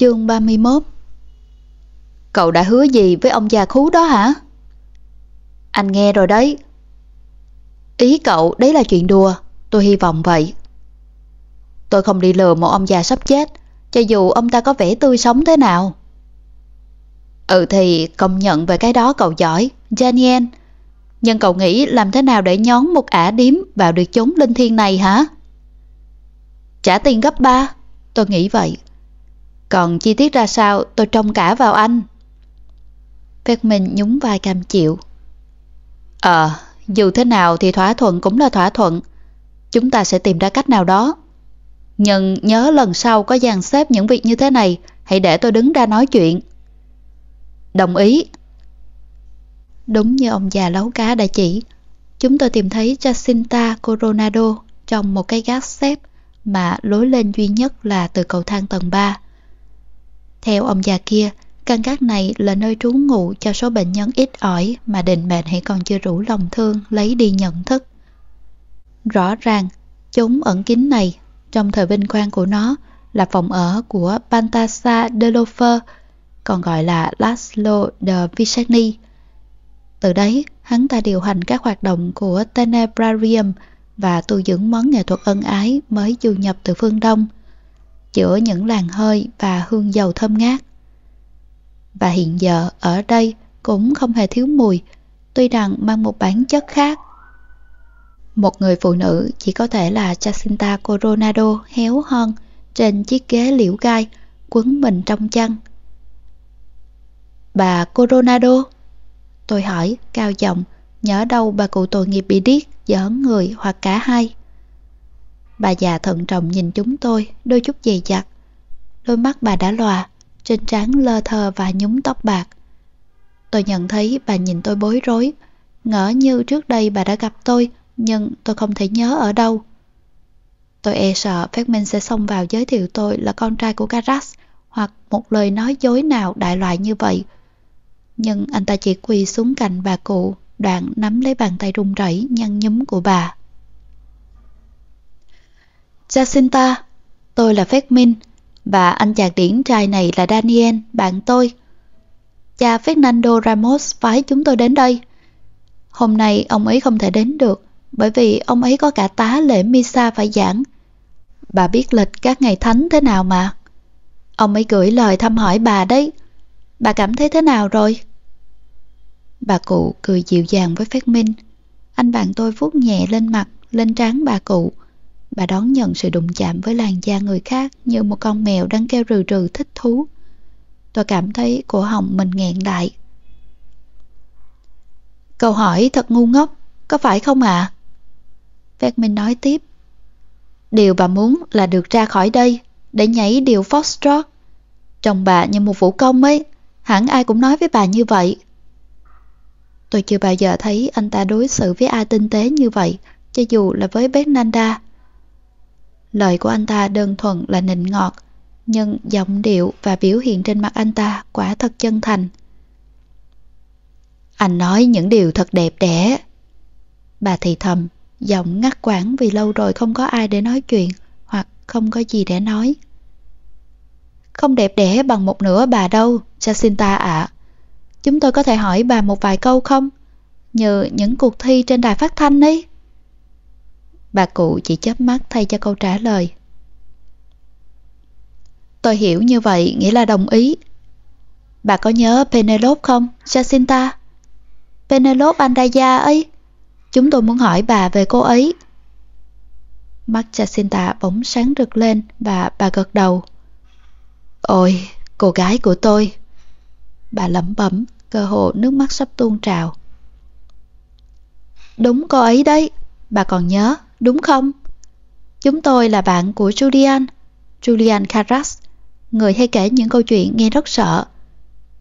Chương 31 Cậu đã hứa gì với ông già khú đó hả? Anh nghe rồi đấy. Ý cậu đấy là chuyện đùa, tôi hy vọng vậy. Tôi không đi lừa một ông già sắp chết, cho dù ông ta có vẻ tươi sống thế nào. Ừ thì công nhận về cái đó cậu giỏi, Daniel. Nhưng cậu nghĩ làm thế nào để nhón một ả điếm vào được chốn linh thiên này hả? Trả tiền gấp ba, tôi nghĩ vậy. Còn chi tiết ra sao tôi trông cả vào anh. Phép mình nhún vai cam chịu. Ờ, dù thế nào thì thỏa thuận cũng là thỏa thuận. Chúng ta sẽ tìm ra cách nào đó. Nhưng nhớ lần sau có dàn xếp những việc như thế này, hãy để tôi đứng ra nói chuyện. Đồng ý. Đúng như ông già lấu cá đã chỉ, chúng tôi tìm thấy Jacinta Coronado trong một cái gác xếp mà lối lên duy nhất là từ cầu thang tầng 3. Theo ông già kia, căn gác này là nơi trú ngụ cho số bệnh nhân ít ỏi mà định mệnh hãy còn chưa rủ lòng thương lấy đi nhận thức. Rõ ràng, chúng ẩn kín này, trong thời vinh quang của nó, là phòng ở của Pantasa de Lofer, còn gọi là Laszlo de Viceni. Từ đấy, hắn ta điều hành các hoạt động của Tenebrarium và tu dưỡng món nghệ thuật ân ái mới du nhập từ phương Đông, chữa những làn hơi và hương dầu thơm ngát. Và hiện giờ ở đây cũng không hề thiếu mùi, tuy rằng mang một bản chất khác. Một người phụ nữ chỉ có thể là Jacinta Coronado héo hơn trên chiếc ghế liễu gai quấn mình trong chăn. Bà Coronado? Tôi hỏi, cao giọng, nhớ đâu bà cụ tội nghiệp bị điếc, giỡn người hoặc cả hai. Bà già thận trọng nhìn chúng tôi, đôi chút dày dặt. Đôi mắt bà đã lòa, trên trán lơ thơ và nhúng tóc bạc. Tôi nhận thấy bà nhìn tôi bối rối, ngỡ như trước đây bà đã gặp tôi, nhưng tôi không thể nhớ ở đâu. Tôi e sợ phép Minh sẽ xông vào giới thiệu tôi là con trai của Karas hoặc một lời nói dối nào đại loại như vậy. Nhưng anh ta chỉ quỳ xuống cạnh bà cụ, đoạn nắm lấy bàn tay run rẩy nhăn nhúm của bà. Jacinta, tôi là Phép Minh, và anh chàng điển trai này là Daniel, bạn tôi. Cha Fernando Ramos phái chúng tôi đến đây. Hôm nay ông ấy không thể đến được bởi vì ông ấy có cả tá lễ Misa phải giảng. Bà biết lịch các ngày thánh thế nào mà. Ông ấy gửi lời thăm hỏi bà đấy. Bà cảm thấy thế nào rồi? Bà cụ cười dịu dàng với Phép Minh. Anh bạn tôi vuốt nhẹ lên mặt, lên trán bà cụ. Bà đón nhận sự đụng chạm với làn da người khác như một con mèo đang kêu rừ rừ thích thú. Tôi cảm thấy cổ họng mình nghẹn lại. Câu hỏi thật ngu ngốc, có phải không ạ? À? Vẹt nói tiếp. Điều bà muốn là được ra khỏi đây để nhảy điều Foxtrot. Chồng bà như một vũ công ấy, hẳn ai cũng nói với bà như vậy. Tôi chưa bao giờ thấy anh ta đối xử với ai tinh tế như vậy, cho dù là với Bernanda. Lời của anh ta đơn thuần là nịnh ngọt, nhưng giọng điệu và biểu hiện trên mặt anh ta quả thật chân thành. Anh nói những điều thật đẹp đẽ. Bà thì thầm, giọng ngắt quãng vì lâu rồi không có ai để nói chuyện hoặc không có gì để nói. Không đẹp đẽ bằng một nửa bà đâu, Jacinta ạ. Chúng tôi có thể hỏi bà một vài câu không? Như những cuộc thi trên đài phát thanh ấy. Bà cụ chỉ chớp mắt thay cho câu trả lời. Tôi hiểu như vậy nghĩa là đồng ý. Bà có nhớ Penelope không, Jacinta? Penelope Andaya ấy. Chúng tôi muốn hỏi bà về cô ấy. Mắt Jacinta bỗng sáng rực lên và bà gật đầu. Ôi, cô gái của tôi. Bà lẩm bẩm, cơ hồ nước mắt sắp tuôn trào. Đúng cô ấy đấy, bà còn nhớ, đúng không? Chúng tôi là bạn của Julian, Julian Carras, người hay kể những câu chuyện nghe rất sợ.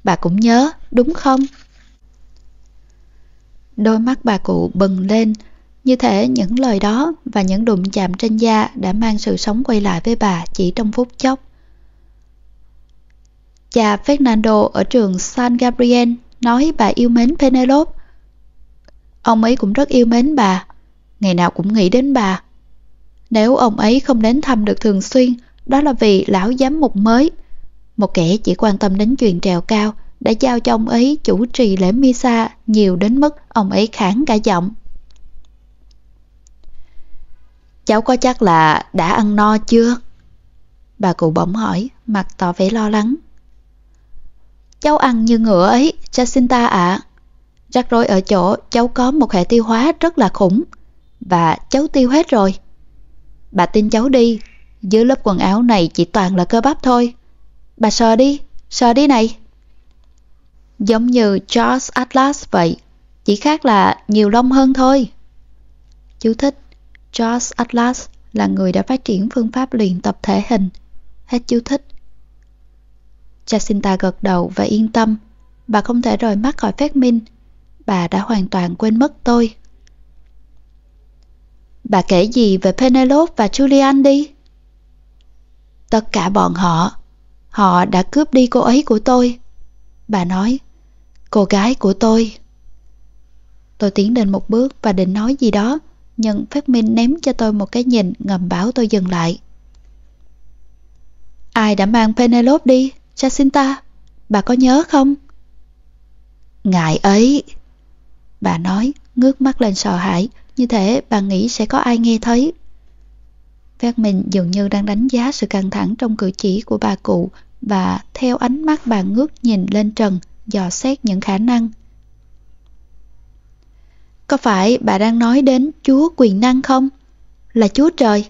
Bà cũng nhớ, đúng không? Đôi mắt bà cụ bừng lên, như thể những lời đó và những đụng chạm trên da đã mang sự sống quay lại với bà chỉ trong phút chốc. Cha Fernando ở trường San Gabriel nói bà yêu mến Penelope. Ông ấy cũng rất yêu mến bà, ngày nào cũng nghĩ đến bà. Nếu ông ấy không đến thăm được thường xuyên, đó là vì lão giám mục mới, một kẻ chỉ quan tâm đến chuyện trèo cao, đã giao cho ông ấy chủ trì lễ Misa nhiều đến mức ông ấy kháng cả giọng. Cháu có chắc là đã ăn no chưa? Bà cụ bỗng hỏi, mặt tỏ vẻ lo lắng. Cháu ăn như ngựa ấy, Jacinta ạ. Rắc rối ở chỗ cháu có một hệ tiêu hóa rất là khủng. Và cháu tiêu hết rồi. Bà tin cháu đi, dưới lớp quần áo này chỉ toàn là cơ bắp thôi. Bà sờ đi, sờ đi này. Giống như Charles Atlas vậy, chỉ khác là nhiều lông hơn thôi. Chú thích, Charles Atlas là người đã phát triển phương pháp luyện tập thể hình. Hết chú thích. Jacinta gật đầu và yên tâm. Bà không thể rời mắt khỏi phát minh. Bà đã hoàn toàn quên mất tôi. Bà kể gì về Penelope và Julian đi? Tất cả bọn họ, họ đã cướp đi cô ấy của tôi. Bà nói, cô gái của tôi. Tôi tiến lên một bước và định nói gì đó, nhưng phát minh ném cho tôi một cái nhìn ngầm bảo tôi dừng lại. Ai đã mang Penelope đi, Jacinta? Bà có nhớ không? Ngài ấy. Bà nói, ngước mắt lên sợ hãi, như thế bà nghĩ sẽ có ai nghe thấy. Phát mình dường như đang đánh giá sự căng thẳng trong cử chỉ của bà cụ và theo ánh mắt bà ngước nhìn lên trần, dò xét những khả năng. Có phải bà đang nói đến Chúa quyền năng không? Là Chúa Trời?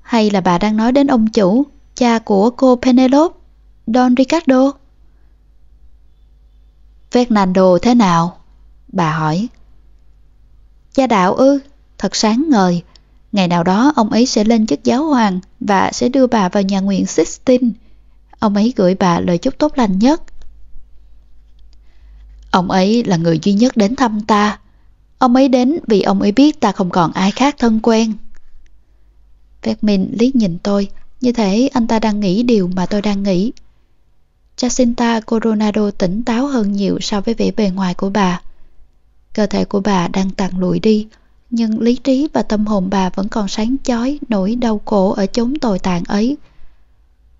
Hay là bà đang nói đến ông chủ, cha của cô Penelope, Don Ricardo? Fernando thế nào? Bà hỏi. Cha đạo ư, thật sáng ngời. Ngày nào đó ông ấy sẽ lên chức giáo hoàng và sẽ đưa bà vào nhà nguyện Sixteen. Ông ấy gửi bà lời chúc tốt lành nhất. Ông ấy là người duy nhất đến thăm ta. Ông ấy đến vì ông ấy biết ta không còn ai khác thân quen. Vecmin liếc nhìn tôi, như thể anh ta đang nghĩ điều mà tôi đang nghĩ. Jacinta Coronado tỉnh táo hơn nhiều so với vẻ bề ngoài của bà. Cơ thể của bà đang tàn lụi đi, nhưng lý trí và tâm hồn bà vẫn còn sáng chói nỗi đau khổ ở chốn tồi tàn ấy.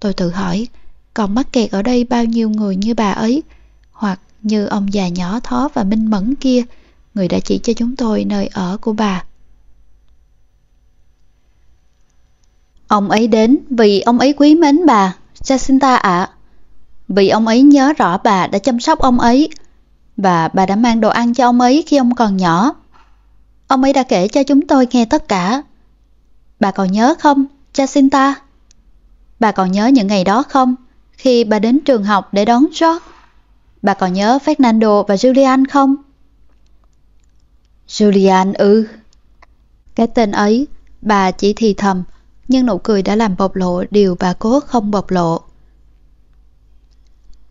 Tôi tự hỏi, còn mắc kẹt ở đây bao nhiêu người như bà ấy, hoặc như ông già nhỏ thó và minh mẫn kia, người đã chỉ cho chúng tôi nơi ở của bà. Ông ấy đến vì ông ấy quý mến bà, Jacinta ạ. Vì ông ấy nhớ rõ bà đã chăm sóc ông ấy, và bà đã mang đồ ăn cho ông ấy khi ông còn nhỏ. Ông ấy đã kể cho chúng tôi nghe tất cả. Bà còn nhớ không, Jacinta? Bà còn nhớ những ngày đó không, khi bà đến trường học để đón George? Bà còn nhớ Fernando và Julian không? Julian ư. Cái tên ấy, bà chỉ thì thầm, nhưng nụ cười đã làm bộc lộ điều bà cố không bộc lộ.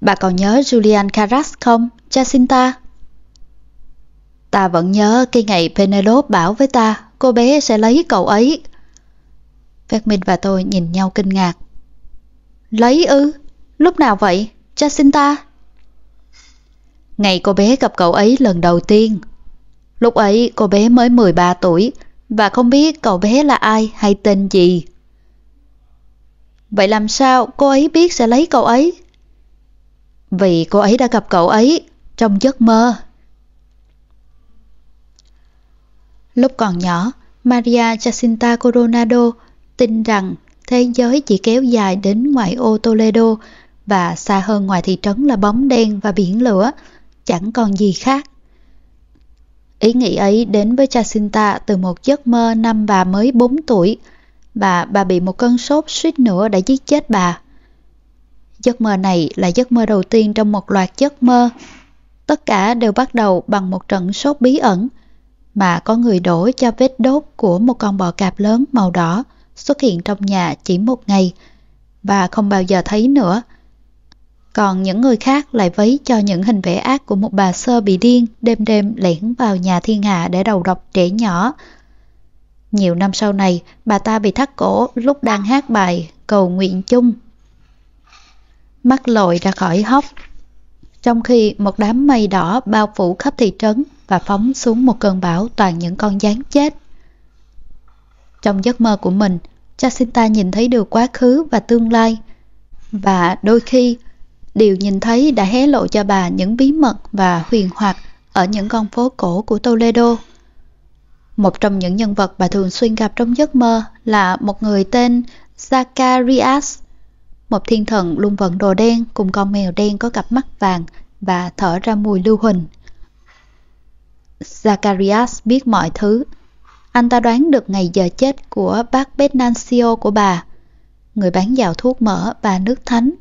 Bà còn nhớ Julian Carras không, Jacinta? Ta vẫn nhớ cái ngày Penelope bảo với ta, cô bé sẽ lấy cậu ấy. Phát Minh và tôi nhìn nhau kinh ngạc. Lấy ư? Lúc nào vậy? Jacinta? Ngày cô bé gặp cậu ấy lần đầu tiên. Lúc ấy cô bé mới 13 tuổi và không biết cậu bé là ai hay tên gì. Vậy làm sao cô ấy biết sẽ lấy cậu ấy? Vì cô ấy đã gặp cậu ấy trong giấc mơ. Lúc còn nhỏ, Maria Jacinta Coronado tin rằng thế giới chỉ kéo dài đến ngoại ô Toledo và xa hơn ngoài thị trấn là bóng đen và biển lửa, chẳng còn gì khác. Ý nghĩ ấy đến với Jacinta từ một giấc mơ năm bà mới 4 tuổi và bà bị một cơn sốt suýt nữa đã giết chết bà. Giấc mơ này là giấc mơ đầu tiên trong một loạt giấc mơ. Tất cả đều bắt đầu bằng một trận sốt bí ẩn mà có người đổ cho vết đốt của một con bò cạp lớn màu đỏ xuất hiện trong nhà chỉ một ngày và không bao giờ thấy nữa. Còn những người khác lại vấy cho những hình vẽ ác của một bà sơ bị điên đêm đêm lẻn vào nhà thiên hạ để đầu độc trẻ nhỏ. Nhiều năm sau này, bà ta bị thắt cổ lúc đang hát bài cầu nguyện chung. Mắt lội ra khỏi hốc, trong khi một đám mây đỏ bao phủ khắp thị trấn và phóng xuống một cơn bão toàn những con gián chết. Trong giấc mơ của mình, Jacinta nhìn thấy được quá khứ và tương lai. Và đôi khi, Điều nhìn thấy đã hé lộ cho bà những bí mật và huyền hoặc ở những con phố cổ của Toledo. Một trong những nhân vật bà thường xuyên gặp trong giấc mơ là một người tên Zacharias, một thiên thần luôn vận đồ đen cùng con mèo đen có cặp mắt vàng và thở ra mùi lưu huỳnh. Zacharias biết mọi thứ. Anh ta đoán được ngày giờ chết của bác Benancio của bà, người bán dạo thuốc mỡ và nước thánh.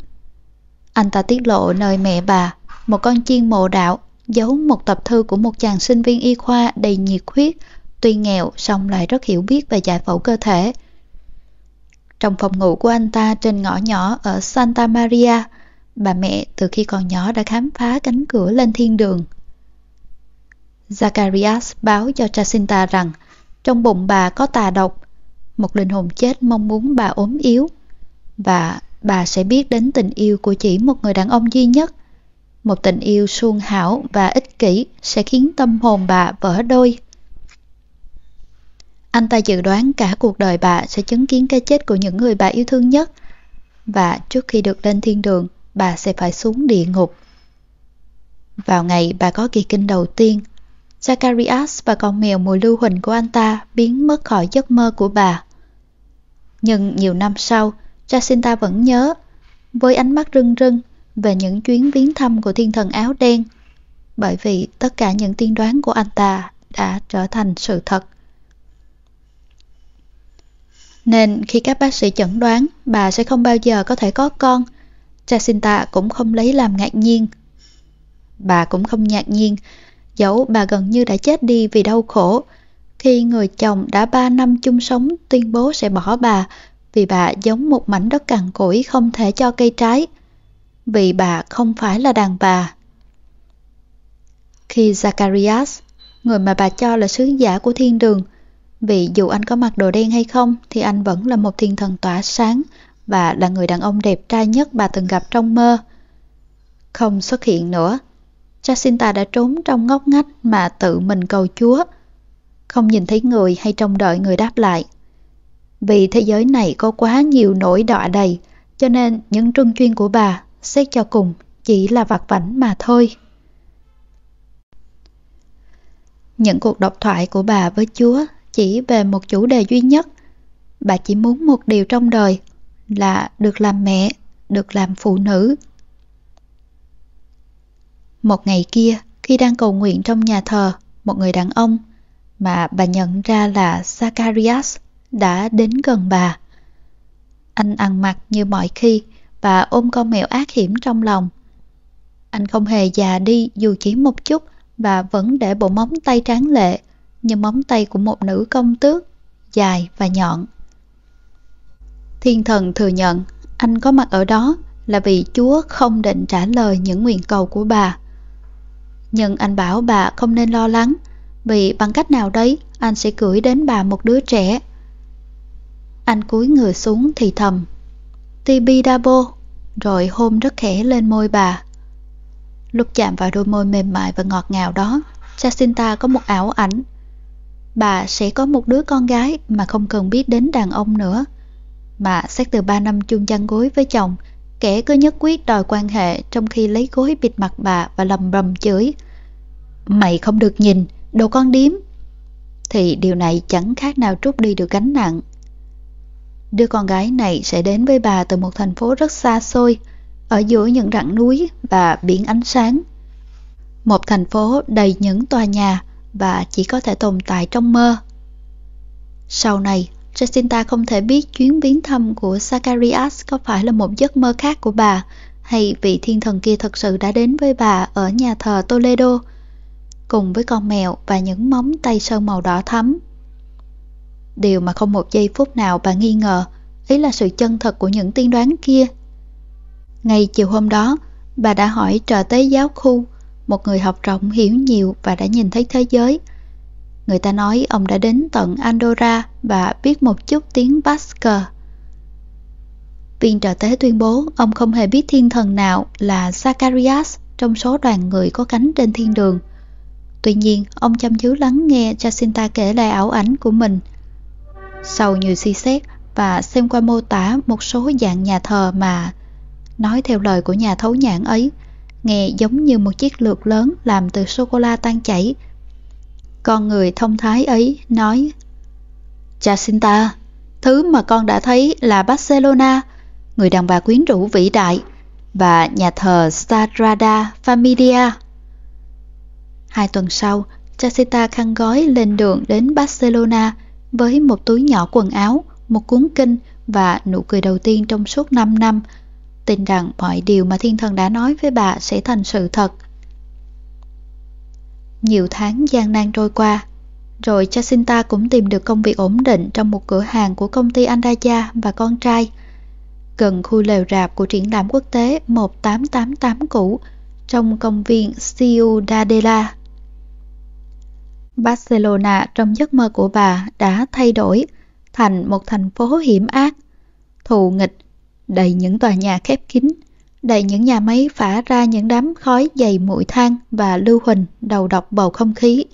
Anh ta tiết lộ nơi mẹ bà, một con chiên mộ đạo, giấu một tập thư của một chàng sinh viên y khoa đầy nhiệt huyết, tuy nghèo song lại rất hiểu biết về giải phẫu cơ thể. Trong phòng ngủ của anh ta trên ngõ nhỏ ở Santa Maria, bà mẹ từ khi còn nhỏ đã khám phá cánh cửa lên thiên đường. Zacharias báo cho Jacinta rằng trong bụng bà có tà độc, một linh hồn chết mong muốn bà ốm yếu và bà sẽ biết đến tình yêu của chỉ một người đàn ông duy nhất. Một tình yêu suôn hảo và ích kỷ sẽ khiến tâm hồn bà vỡ đôi. Anh ta dự đoán cả cuộc đời bà sẽ chứng kiến cái chết của những người bà yêu thương nhất và trước khi được lên thiên đường, bà sẽ phải xuống địa ngục. Vào ngày bà có kỳ kinh đầu tiên, Zacharias và con mèo mùi lưu huỳnh của anh ta biến mất khỏi giấc mơ của bà. Nhưng nhiều năm sau, Jacinta vẫn nhớ, với ánh mắt rưng rưng, về những chuyến viếng thăm của thiên thần áo đen, bởi vì tất cả những tiên đoán của anh ta đã trở thành sự thật. Nên khi các bác sĩ chẩn đoán bà sẽ không bao giờ có thể có con, Jacinta cũng không lấy làm ngạc nhiên. Bà cũng không ngạc nhiên, dẫu bà gần như đã chết đi vì đau khổ, khi người chồng đã ba năm chung sống tuyên bố sẽ bỏ bà vì bà giống một mảnh đất cằn cỗi không thể cho cây trái, vì bà không phải là đàn bà. Khi Zacharias, người mà bà cho là sứ giả của thiên đường, vì dù anh có mặc đồ đen hay không thì anh vẫn là một thiên thần tỏa sáng và là người đàn ông đẹp trai nhất bà từng gặp trong mơ. Không xuất hiện nữa, Jacinta đã trốn trong ngóc ngách mà tự mình cầu Chúa, không nhìn thấy người hay trông đợi người đáp lại. Vì thế giới này có quá nhiều nỗi đọa đầy, cho nên những trung chuyên của bà, xét cho cùng, chỉ là vặt vảnh mà thôi. Những cuộc độc thoại của bà với Chúa chỉ về một chủ đề duy nhất. Bà chỉ muốn một điều trong đời là được làm mẹ, được làm phụ nữ. Một ngày kia, khi đang cầu nguyện trong nhà thờ, một người đàn ông mà bà nhận ra là Zacharias đã đến gần bà. Anh ăn mặc như mọi khi và ôm con mèo ác hiểm trong lòng. Anh không hề già đi dù chỉ một chút và vẫn để bộ móng tay tráng lệ như móng tay của một nữ công tước, dài và nhọn. Thiên thần thừa nhận anh có mặt ở đó là vì Chúa không định trả lời những nguyện cầu của bà. Nhưng anh bảo bà không nên lo lắng, vì bằng cách nào đấy anh sẽ gửi đến bà một đứa trẻ. Anh cúi người xuống thì thầm Tibi Dabo Rồi hôn rất khẽ lên môi bà. Lúc chạm vào đôi môi mềm mại và ngọt ngào đó, Jacinta có một ảo ảnh. Bà sẽ có một đứa con gái mà không cần biết đến đàn ông nữa, Mà xét từ 3 năm chung chăn gối với chồng, Kẻ cứ nhất quyết đòi quan hệ trong khi lấy gối bịt mặt bà và lầm bầm chửi. Mày không được nhìn, đồ con điếm Thì điều này chẳng khác nào trút đi được gánh nặng Đứa con gái này sẽ đến với bà từ một thành phố rất xa xôi, ở giữa những rặng núi và biển ánh sáng. Một thành phố đầy những tòa nhà và chỉ có thể tồn tại trong mơ. Sau này, Jacinta không thể biết chuyến viếng thăm của Zacharias có phải là một giấc mơ khác của bà hay vị thiên thần kia thật sự đã đến với bà ở nhà thờ Toledo cùng với con mèo và những móng tay sơn màu đỏ thắm. Điều mà không một giây phút nào bà nghi ngờ ấy là sự chân thật của những tiên đoán kia. Ngay chiều hôm đó, bà đã hỏi trợ tế giáo khu, một người học rộng hiểu nhiều và đã nhìn thấy thế giới. Người ta nói ông đã đến tận Andorra và biết một chút tiếng Basque. Viên trợ tế tuyên bố ông không hề biết thiên thần nào là Zacharias trong số đoàn người có cánh trên thiên đường. Tuy nhiên, ông chăm chú lắng nghe Jacinta kể lại ảo ảnh của mình – sau nhiều suy xét và xem qua mô tả một số dạng nhà thờ mà Nói theo lời của nhà thấu nhãn ấy, nghe giống như một chiếc lược lớn làm từ sô-cô-la tan chảy. Con người thông thái ấy nói Jacinta, thứ mà con đã thấy là Barcelona, người đàn bà quyến rũ vĩ đại và nhà thờ Sagrada Familia. Hai tuần sau, Jacinta khăn gói lên đường đến Barcelona với một túi nhỏ quần áo, một cuốn kinh và nụ cười đầu tiên trong suốt 5 năm, tin rằng mọi điều mà thiên thần đã nói với bà sẽ thành sự thật. Nhiều tháng gian nan trôi qua, rồi Jacinta cũng tìm được công việc ổn định trong một cửa hàng của công ty Andaya và con trai, gần khu lều rạp của triển lãm quốc tế 1888 cũ trong công viên Ciudadela. Barcelona trong giấc mơ của bà đã thay đổi thành một thành phố hiểm ác, thù nghịch, đầy những tòa nhà khép kín, đầy những nhà máy phả ra những đám khói dày mũi than và lưu huỳnh đầu độc bầu không khí.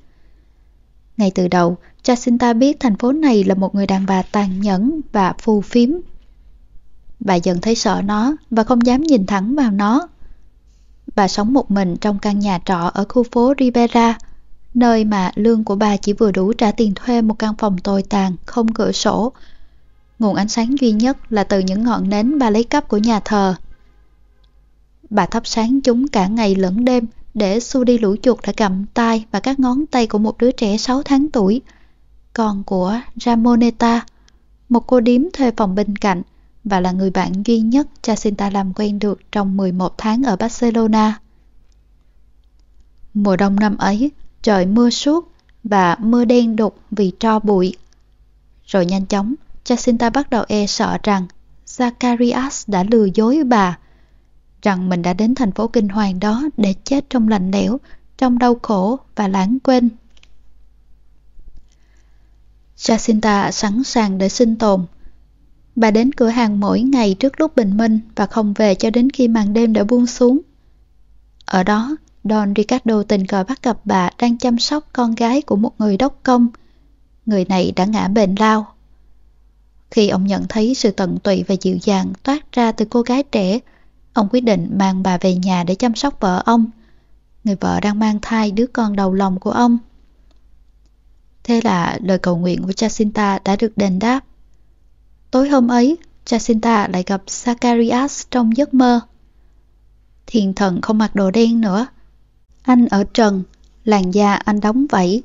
Ngay từ đầu, Jacinta biết thành phố này là một người đàn bà tàn nhẫn và phù phiếm. Bà dần thấy sợ nó và không dám nhìn thẳng vào nó. Bà sống một mình trong căn nhà trọ ở khu phố Ribera, nơi mà lương của bà chỉ vừa đủ trả tiền thuê một căn phòng tồi tàn, không cửa sổ. Nguồn ánh sáng duy nhất là từ những ngọn nến bà lấy cắp của nhà thờ. Bà thắp sáng chúng cả ngày lẫn đêm để xua đi lũ chuột đã cầm tay và các ngón tay của một đứa trẻ 6 tháng tuổi, con của Ramoneta, một cô điếm thuê phòng bên cạnh và là người bạn duy nhất Jacinta làm quen được trong 11 tháng ở Barcelona. Mùa đông năm ấy, trời mưa suốt và mưa đen đục vì tro bụi. Rồi nhanh chóng, Jacinta bắt đầu e sợ rằng Zacharias đã lừa dối bà, rằng mình đã đến thành phố kinh hoàng đó để chết trong lạnh lẽo, trong đau khổ và lãng quên. Jacinta sẵn sàng để sinh tồn. Bà đến cửa hàng mỗi ngày trước lúc bình minh và không về cho đến khi màn đêm đã buông xuống. Ở đó, Don Ricardo tình cờ bắt gặp bà đang chăm sóc con gái của một người đốc công. Người này đã ngã bệnh lao. Khi ông nhận thấy sự tận tụy và dịu dàng toát ra từ cô gái trẻ, ông quyết định mang bà về nhà để chăm sóc vợ ông. Người vợ đang mang thai đứa con đầu lòng của ông. Thế là lời cầu nguyện của Jacinta đã được đền đáp. Tối hôm ấy, Jacinta lại gặp Zacharias trong giấc mơ. Thiền thần không mặc đồ đen nữa, anh ở trần, làn da anh đóng vẫy.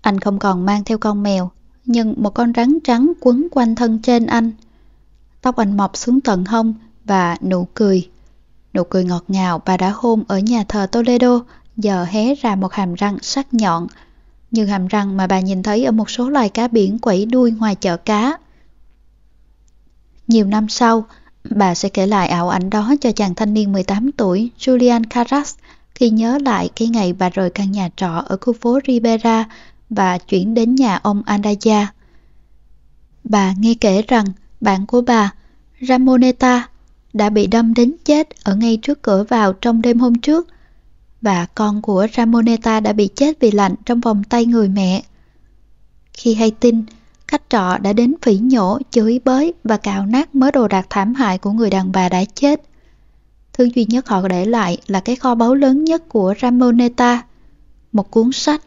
Anh không còn mang theo con mèo, nhưng một con rắn trắng quấn quanh thân trên anh. Tóc anh mọc xuống tận hông và nụ cười. Nụ cười ngọt ngào bà đã hôn ở nhà thờ Toledo giờ hé ra một hàm răng sắc nhọn, như hàm răng mà bà nhìn thấy ở một số loài cá biển quẩy đuôi ngoài chợ cá. Nhiều năm sau, bà sẽ kể lại ảo ảnh đó cho chàng thanh niên 18 tuổi Julian Carras khi nhớ lại cái ngày bà rời căn nhà trọ ở khu phố Ribera và chuyển đến nhà ông Andaya. Bà nghe kể rằng bạn của bà, Ramoneta, đã bị đâm đến chết ở ngay trước cửa vào trong đêm hôm trước và con của Ramoneta đã bị chết vì lạnh trong vòng tay người mẹ. Khi hay tin, khách trọ đã đến phỉ nhổ, chửi bới và cào nát mớ đồ đạc thảm hại của người đàn bà đã chết. Thứ duy nhất họ để lại là cái kho báu lớn nhất của Ramoneta, một cuốn sách.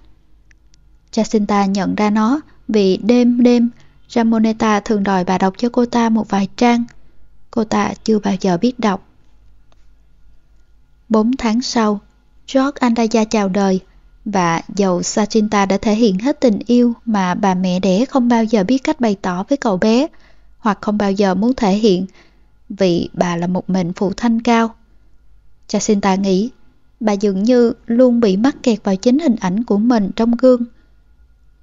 Jacinta nhận ra nó vì đêm đêm Ramoneta thường đòi bà đọc cho cô ta một vài trang. Cô ta chưa bao giờ biết đọc. Bốn tháng sau, George Andaya chào đời và dầu Jacinta đã thể hiện hết tình yêu mà bà mẹ đẻ không bao giờ biết cách bày tỏ với cậu bé hoặc không bao giờ muốn thể hiện vì bà là một mệnh phụ thanh cao. Jacinta nghĩ, bà dường như luôn bị mắc kẹt vào chính hình ảnh của mình trong gương.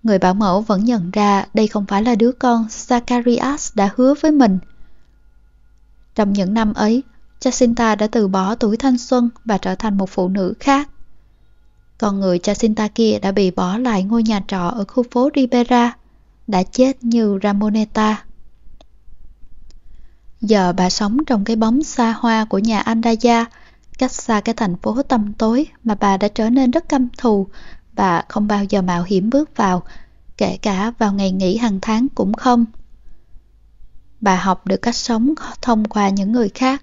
Người bảo mẫu vẫn nhận ra đây không phải là đứa con Zacharias đã hứa với mình. Trong những năm ấy, Jacinta đã từ bỏ tuổi thanh xuân và trở thành một phụ nữ khác. Còn người Jacinta kia đã bị bỏ lại ngôi nhà trọ ở khu phố Ribera, đã chết như Ramoneta. Giờ bà sống trong cái bóng xa hoa của nhà Andaya, cách xa cái thành phố tăm tối mà bà đã trở nên rất căm thù và không bao giờ mạo hiểm bước vào, kể cả vào ngày nghỉ hàng tháng cũng không. Bà học được cách sống thông qua những người khác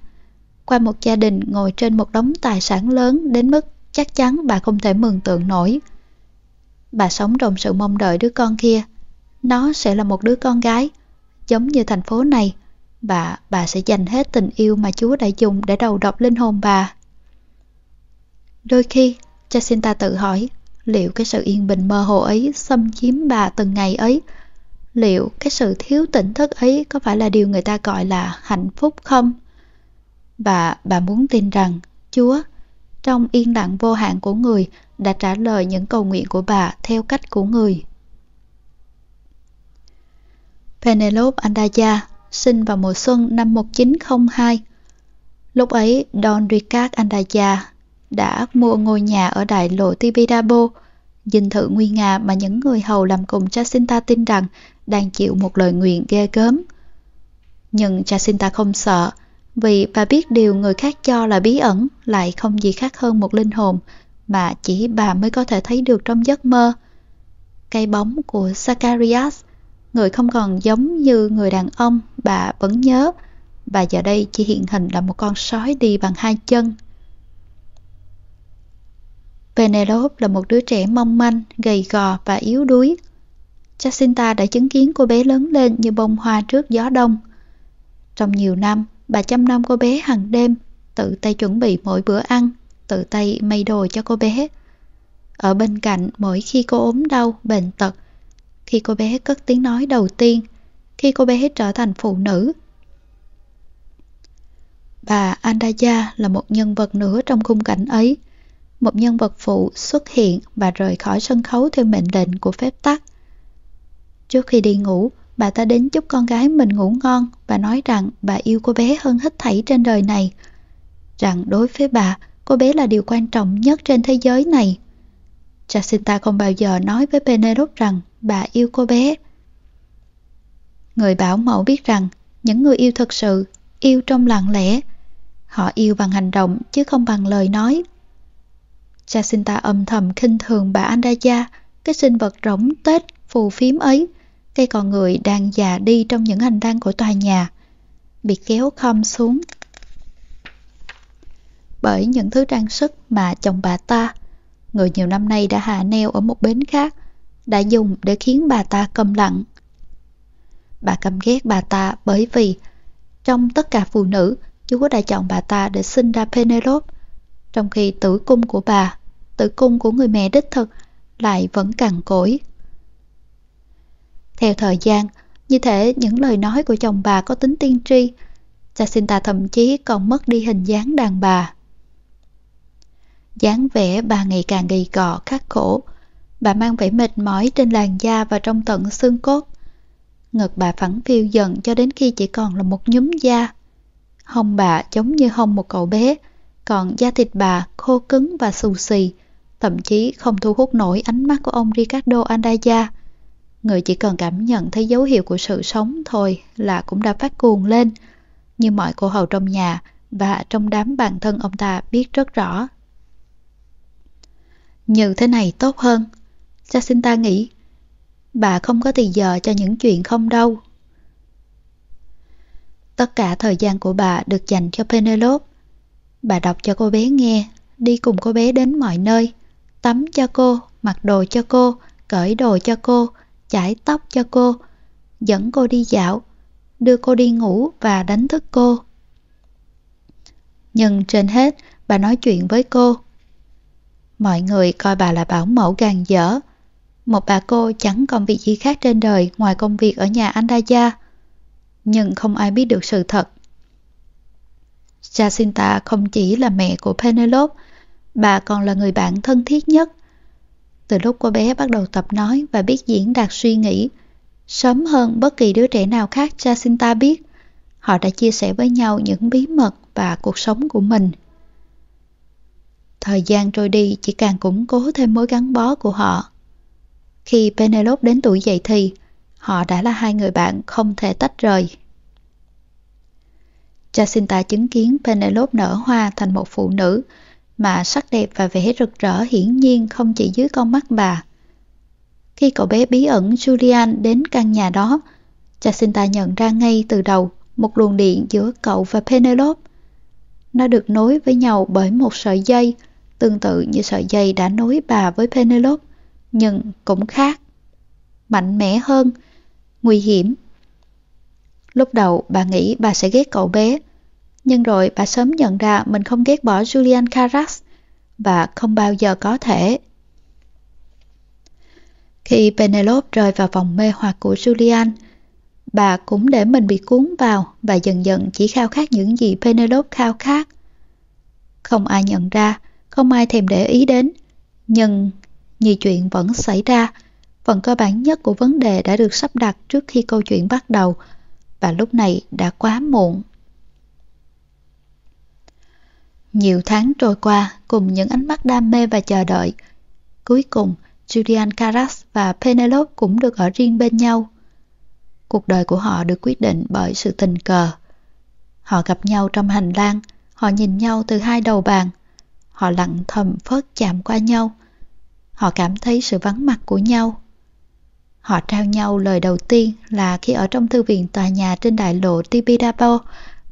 qua một gia đình ngồi trên một đống tài sản lớn đến mức chắc chắn bà không thể mường tượng nổi. Bà sống trong sự mong đợi đứa con kia. Nó sẽ là một đứa con gái, giống như thành phố này. Bà, bà sẽ dành hết tình yêu mà Chúa đã dùng để đầu độc linh hồn bà. Đôi khi, Jacinta tự hỏi, liệu cái sự yên bình mơ hồ ấy xâm chiếm bà từng ngày ấy, liệu cái sự thiếu tỉnh thức ấy có phải là điều người ta gọi là hạnh phúc không? Bà, bà muốn tin rằng Chúa, trong yên lặng vô hạn của người, đã trả lời những cầu nguyện của bà theo cách của người. Penelope Andaya sinh vào mùa xuân năm 1902. Lúc ấy, Don Ricard Andaya đã mua ngôi nhà ở đại lộ Tibidabo, dinh thự nguy nga mà những người hầu làm cùng Jacinta tin rằng đang chịu một lời nguyện ghê gớm. Nhưng Jacinta không sợ, vì bà biết điều người khác cho là bí ẩn lại không gì khác hơn một linh hồn mà chỉ bà mới có thể thấy được trong giấc mơ. Cây bóng của Zacharias, người không còn giống như người đàn ông bà vẫn nhớ, bà giờ đây chỉ hiện hình là một con sói đi bằng hai chân. Penelope là một đứa trẻ mong manh, gầy gò và yếu đuối. Jacinta đã chứng kiến cô bé lớn lên như bông hoa trước gió đông. Trong nhiều năm, bà chăm nom cô bé hàng đêm, tự tay chuẩn bị mỗi bữa ăn, tự tay may đồ cho cô bé. Ở bên cạnh mỗi khi cô ốm đau, bệnh tật, khi cô bé cất tiếng nói đầu tiên, khi cô bé trở thành phụ nữ. Bà Andaya là một nhân vật nữa trong khung cảnh ấy. Một nhân vật phụ xuất hiện và rời khỏi sân khấu theo mệnh lệnh của phép tắc. Trước khi đi ngủ, bà ta đến chúc con gái mình ngủ ngon và nói rằng bà yêu cô bé hơn hết thảy trên đời này. Rằng đối với bà, cô bé là điều quan trọng nhất trên thế giới này. Jacinta không bao giờ nói với Penelope rằng bà yêu cô bé. Người bảo mẫu biết rằng những người yêu thật sự yêu trong lặng lẽ. Họ yêu bằng hành động chứ không bằng lời nói. Jacinta âm thầm khinh thường bà Andaya, cái sinh vật rỗng tết phù phiếm ấy cây con người đang già đi trong những hành lang của tòa nhà, bị kéo khom xuống. Bởi những thứ trang sức mà chồng bà ta, người nhiều năm nay đã hạ neo ở một bến khác, đã dùng để khiến bà ta câm lặng. Bà căm ghét bà ta bởi vì trong tất cả phụ nữ, Chúa đã chọn bà ta để sinh ra Penelope, trong khi tử cung của bà, tử cung của người mẹ đích thực lại vẫn cằn cỗi. Theo thời gian, như thể những lời nói của chồng bà có tính tiên tri, Jacinta thậm chí còn mất đi hình dáng đàn bà. dáng vẻ bà ngày càng gầy gò, khắc khổ. Bà mang vẻ mệt mỏi trên làn da và trong tận xương cốt. Ngực bà phẳng phiêu dần cho đến khi chỉ còn là một nhúm da. Hông bà giống như hông một cậu bé, còn da thịt bà khô cứng và xù xì, thậm chí không thu hút nổi ánh mắt của ông Ricardo Andaya, Người chỉ cần cảm nhận thấy dấu hiệu của sự sống thôi là cũng đã phát cuồng lên. Như mọi cô hầu trong nhà và trong đám bạn thân ông ta biết rất rõ. Như thế này tốt hơn. Jacinta nghĩ, bà không có thì giờ cho những chuyện không đâu. Tất cả thời gian của bà được dành cho Penelope. Bà đọc cho cô bé nghe, đi cùng cô bé đến mọi nơi, tắm cho cô, mặc đồ cho cô, cởi đồ cho cô, chải tóc cho cô, dẫn cô đi dạo, đưa cô đi ngủ và đánh thức cô. Nhưng trên hết, bà nói chuyện với cô. Mọi người coi bà là bảo mẫu gàn dở. Một bà cô chẳng còn việc gì khác trên đời ngoài công việc ở nhà Andaya. Nhưng không ai biết được sự thật. Jacinta không chỉ là mẹ của Penelope, bà còn là người bạn thân thiết nhất từ lúc cô bé bắt đầu tập nói và biết diễn đạt suy nghĩ, sớm hơn bất kỳ đứa trẻ nào khác Jacinta biết, họ đã chia sẻ với nhau những bí mật và cuộc sống của mình. Thời gian trôi đi chỉ càng củng cố thêm mối gắn bó của họ. Khi Penelope đến tuổi dậy thì, họ đã là hai người bạn không thể tách rời. Jacinta chứng kiến Penelope nở hoa thành một phụ nữ mà sắc đẹp và vẻ rực rỡ hiển nhiên không chỉ dưới con mắt bà. Khi cậu bé bí ẩn Julian đến căn nhà đó, Jacinta nhận ra ngay từ đầu một luồng điện giữa cậu và Penelope. Nó được nối với nhau bởi một sợi dây, tương tự như sợi dây đã nối bà với Penelope, nhưng cũng khác. Mạnh mẽ hơn, nguy hiểm. Lúc đầu bà nghĩ bà sẽ ghét cậu bé, nhưng rồi bà sớm nhận ra mình không ghét bỏ Julian Carras và không bao giờ có thể. Khi Penelope rơi vào vòng mê hoặc của Julian, bà cũng để mình bị cuốn vào và dần dần chỉ khao khát những gì Penelope khao khát. Không ai nhận ra, không ai thèm để ý đến, nhưng nhiều chuyện vẫn xảy ra, phần cơ bản nhất của vấn đề đã được sắp đặt trước khi câu chuyện bắt đầu, và lúc này đã quá muộn. Nhiều tháng trôi qua cùng những ánh mắt đam mê và chờ đợi. Cuối cùng, Julian Carras và Penelope cũng được ở riêng bên nhau. Cuộc đời của họ được quyết định bởi sự tình cờ. Họ gặp nhau trong hành lang, họ nhìn nhau từ hai đầu bàn. Họ lặng thầm phớt chạm qua nhau. Họ cảm thấy sự vắng mặt của nhau. Họ trao nhau lời đầu tiên là khi ở trong thư viện tòa nhà trên đại lộ Tibidabo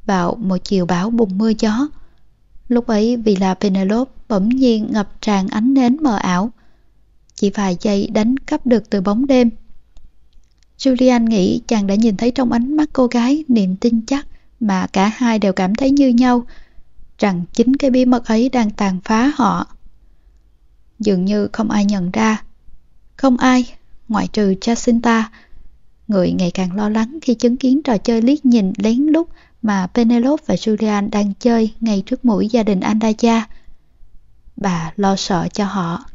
vào một chiều bão bùng mưa gió. Lúc ấy vì là Penelope bỗng nhiên ngập tràn ánh nến mờ ảo. Chỉ vài giây đánh cắp được từ bóng đêm. Julian nghĩ chàng đã nhìn thấy trong ánh mắt cô gái niềm tin chắc mà cả hai đều cảm thấy như nhau, rằng chính cái bí mật ấy đang tàn phá họ. Dường như không ai nhận ra. Không ai, ngoại trừ Jacinta. Người ngày càng lo lắng khi chứng kiến trò chơi liếc nhìn lén lút mà Penelope và Julian đang chơi ngay trước mũi gia đình Andaya. Bà lo sợ cho họ.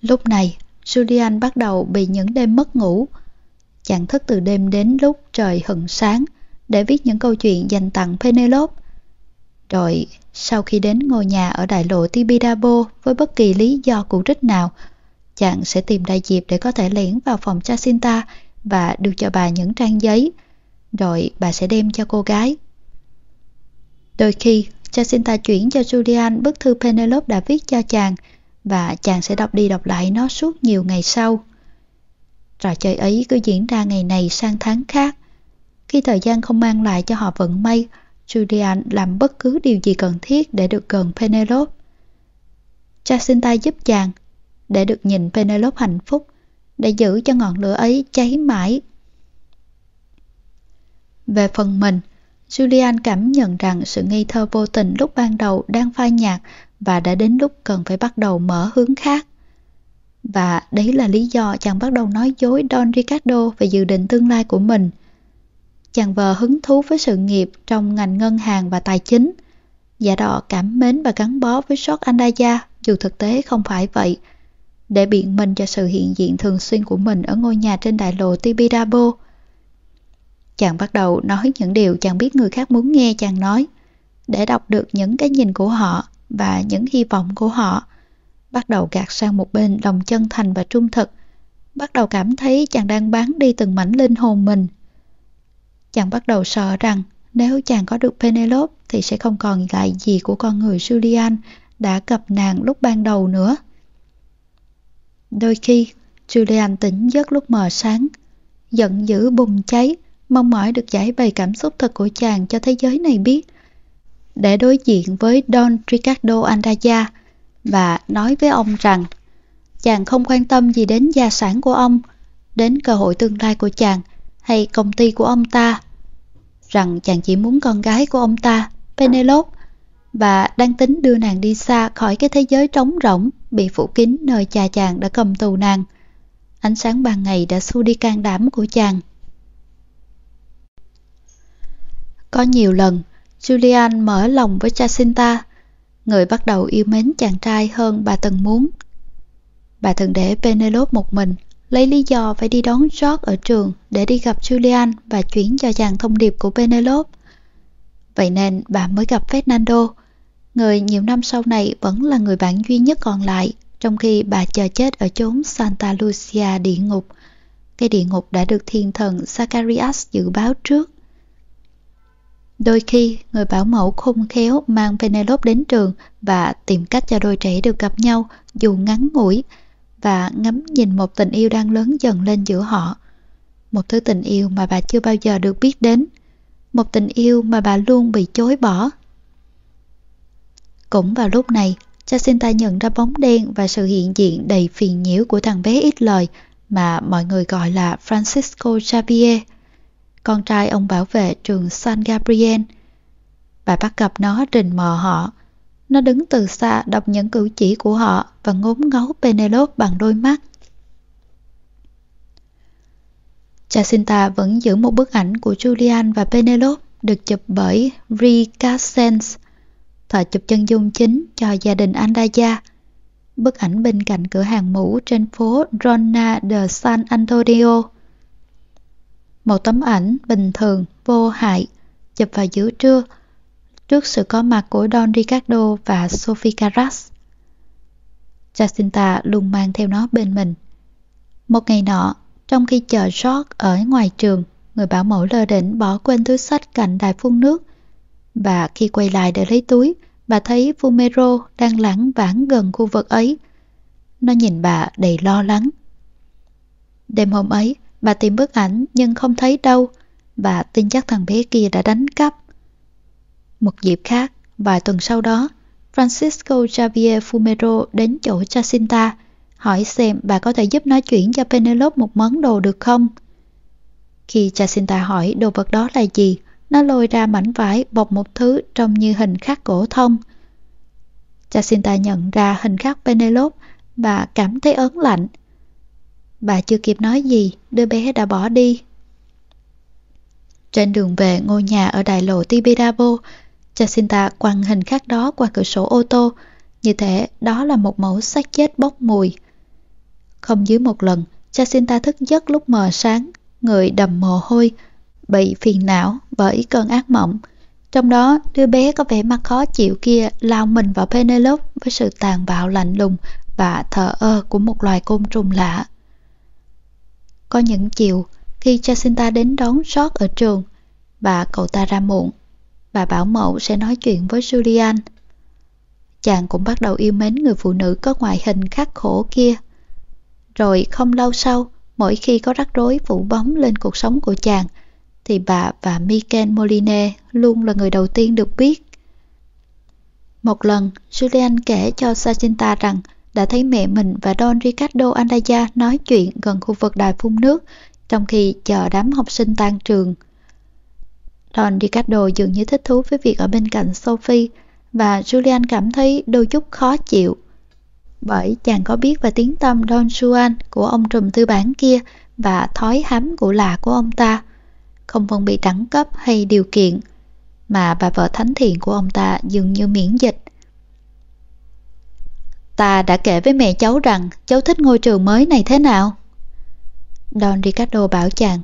Lúc này, Julian bắt đầu bị những đêm mất ngủ. Chàng thức từ đêm đến lúc trời hừng sáng để viết những câu chuyện dành tặng Penelope. Rồi, sau khi đến ngôi nhà ở đại lộ Tibidabo với bất kỳ lý do cụ trích nào, chàng sẽ tìm đại dịp để có thể lẻn vào phòng Jacinta và đưa cho bà những trang giấy, rồi bà sẽ đem cho cô gái. Đôi khi, Jacinta chuyển cho Julian bức thư Penelope đã viết cho chàng và chàng sẽ đọc đi đọc lại nó suốt nhiều ngày sau. Trò chơi ấy cứ diễn ra ngày này sang tháng khác. Khi thời gian không mang lại cho họ vận may, Julian làm bất cứ điều gì cần thiết để được gần Penelope. Jacinta giúp chàng để được nhìn Penelope hạnh phúc để giữ cho ngọn lửa ấy cháy mãi. Về phần mình, Julian cảm nhận rằng sự ngây thơ vô tình lúc ban đầu đang phai nhạt và đã đến lúc cần phải bắt đầu mở hướng khác. Và đấy là lý do chàng bắt đầu nói dối Don Ricardo về dự định tương lai của mình. Chàng vờ hứng thú với sự nghiệp trong ngành ngân hàng và tài chính. Giả đỏ cảm mến và gắn bó với Short Andaya dù thực tế không phải vậy để biện minh cho sự hiện diện thường xuyên của mình ở ngôi nhà trên đại lộ Tibidabo. Chàng bắt đầu nói những điều chàng biết người khác muốn nghe chàng nói, để đọc được những cái nhìn của họ và những hy vọng của họ. Bắt đầu gạt sang một bên lòng chân thành và trung thực, bắt đầu cảm thấy chàng đang bán đi từng mảnh linh hồn mình. Chàng bắt đầu sợ rằng nếu chàng có được Penelope thì sẽ không còn lại gì của con người Julian đã gặp nàng lúc ban đầu nữa. Đôi khi, Julian tỉnh giấc lúc mờ sáng, giận dữ bùng cháy, mong mỏi được giải bày cảm xúc thật của chàng cho thế giới này biết. Để đối diện với Don Ricardo Andaya và nói với ông rằng chàng không quan tâm gì đến gia sản của ông, đến cơ hội tương lai của chàng hay công ty của ông ta. Rằng chàng chỉ muốn con gái của ông ta, Penelope, và đang tính đưa nàng đi xa khỏi cái thế giới trống rỗng bị phủ kín nơi cha chàng đã cầm tù nàng. Ánh sáng ban ngày đã xua đi can đảm của chàng. Có nhiều lần, Julian mở lòng với Jacinta, người bắt đầu yêu mến chàng trai hơn bà từng muốn. Bà thường để Penelope một mình, lấy lý do phải đi đón George ở trường để đi gặp Julian và chuyển cho chàng thông điệp của Penelope. Vậy nên bà mới gặp Fernando, người nhiều năm sau này vẫn là người bạn duy nhất còn lại, trong khi bà chờ chết ở chốn Santa Lucia địa ngục. Cái địa ngục đã được thiên thần Zacharias dự báo trước. Đôi khi, người bảo mẫu khôn khéo mang Penelope đến trường và tìm cách cho đôi trẻ được gặp nhau dù ngắn ngủi và ngắm nhìn một tình yêu đang lớn dần lên giữa họ. Một thứ tình yêu mà bà chưa bao giờ được biết đến. một tình yêu mà bà luôn bị chối bỏ. Cũng vào lúc này, Jacinta nhận ra bóng đen và sự hiện diện đầy phiền nhiễu của thằng bé ít lời mà mọi người gọi là Francisco Xavier, con trai ông bảo vệ trường San Gabriel. Bà bắt gặp nó rình mò họ. Nó đứng từ xa đọc những cử chỉ của họ và ngốm ngấu Penelope bằng đôi mắt. Jacinta vẫn giữ một bức ảnh của Julian và Penelope được chụp bởi Ree Cassens, thợ chụp chân dung chính cho gia đình Andaya. Bức ảnh bên cạnh cửa hàng mũ trên phố Rona de San Antonio. Một tấm ảnh bình thường, vô hại, chụp vào giữa trưa, trước sự có mặt của Don Ricardo và Sophie Carras. Jacinta luôn mang theo nó bên mình. Một ngày nọ, trong khi chờ George ở ngoài trường, người bảo mẫu lơ đỉnh bỏ quên túi sách cạnh đài phun nước. Và khi quay lại để lấy túi, bà thấy Fumero đang lãng vãng gần khu vực ấy. Nó nhìn bà đầy lo lắng. Đêm hôm ấy, bà tìm bức ảnh nhưng không thấy đâu. Bà tin chắc thằng bé kia đã đánh cắp. Một dịp khác, vài tuần sau đó, Francisco Javier Fumero đến chỗ Jacinta, hỏi xem bà có thể giúp nó chuyển cho Penelope một món đồ được không. Khi Jacinta hỏi đồ vật đó là gì, nó lôi ra mảnh vải bọc một thứ trông như hình khắc cổ thông. Jacinta nhận ra hình khắc Penelope và cảm thấy ớn lạnh. Bà chưa kịp nói gì, đứa bé đã bỏ đi. Trên đường về ngôi nhà ở đại lộ Tibidabo, Jacinta quăng hình khắc đó qua cửa sổ ô tô, như thể đó là một mẫu xác chết bốc mùi. Không dưới một lần, Jacinta thức giấc lúc mờ sáng, người đầm mồ hôi, bị phiền não bởi cơn ác mộng. Trong đó, đứa bé có vẻ mặt khó chịu kia lao mình vào Penelope với sự tàn bạo lạnh lùng và thờ ơ của một loài côn trùng lạ. Có những chiều, khi Jacinta đến đón George ở trường, bà cậu ta ra muộn. Bà bảo mẫu sẽ nói chuyện với Julian. Chàng cũng bắt đầu yêu mến người phụ nữ có ngoại hình khắc khổ kia. Rồi không lâu sau, mỗi khi có rắc rối phủ bóng lên cuộc sống của chàng, thì bà và Miken Moline luôn là người đầu tiên được biết. Một lần, Julian kể cho Sachinta rằng đã thấy mẹ mình và Don Ricardo Andaya nói chuyện gần khu vực đài phun nước trong khi chờ đám học sinh tan trường. Don Ricardo dường như thích thú với việc ở bên cạnh Sophie và Julian cảm thấy đôi chút khó chịu. Bởi chàng có biết về tiếng tâm Don Juan của ông trùm tư bản kia và thói hám của lạ của ông ta, không phân bị đẳng cấp hay điều kiện, mà bà vợ thánh thiện của ông ta dường như miễn dịch. Ta đã kể với mẹ cháu rằng cháu thích ngôi trường mới này thế nào? Don Ricardo bảo chàng.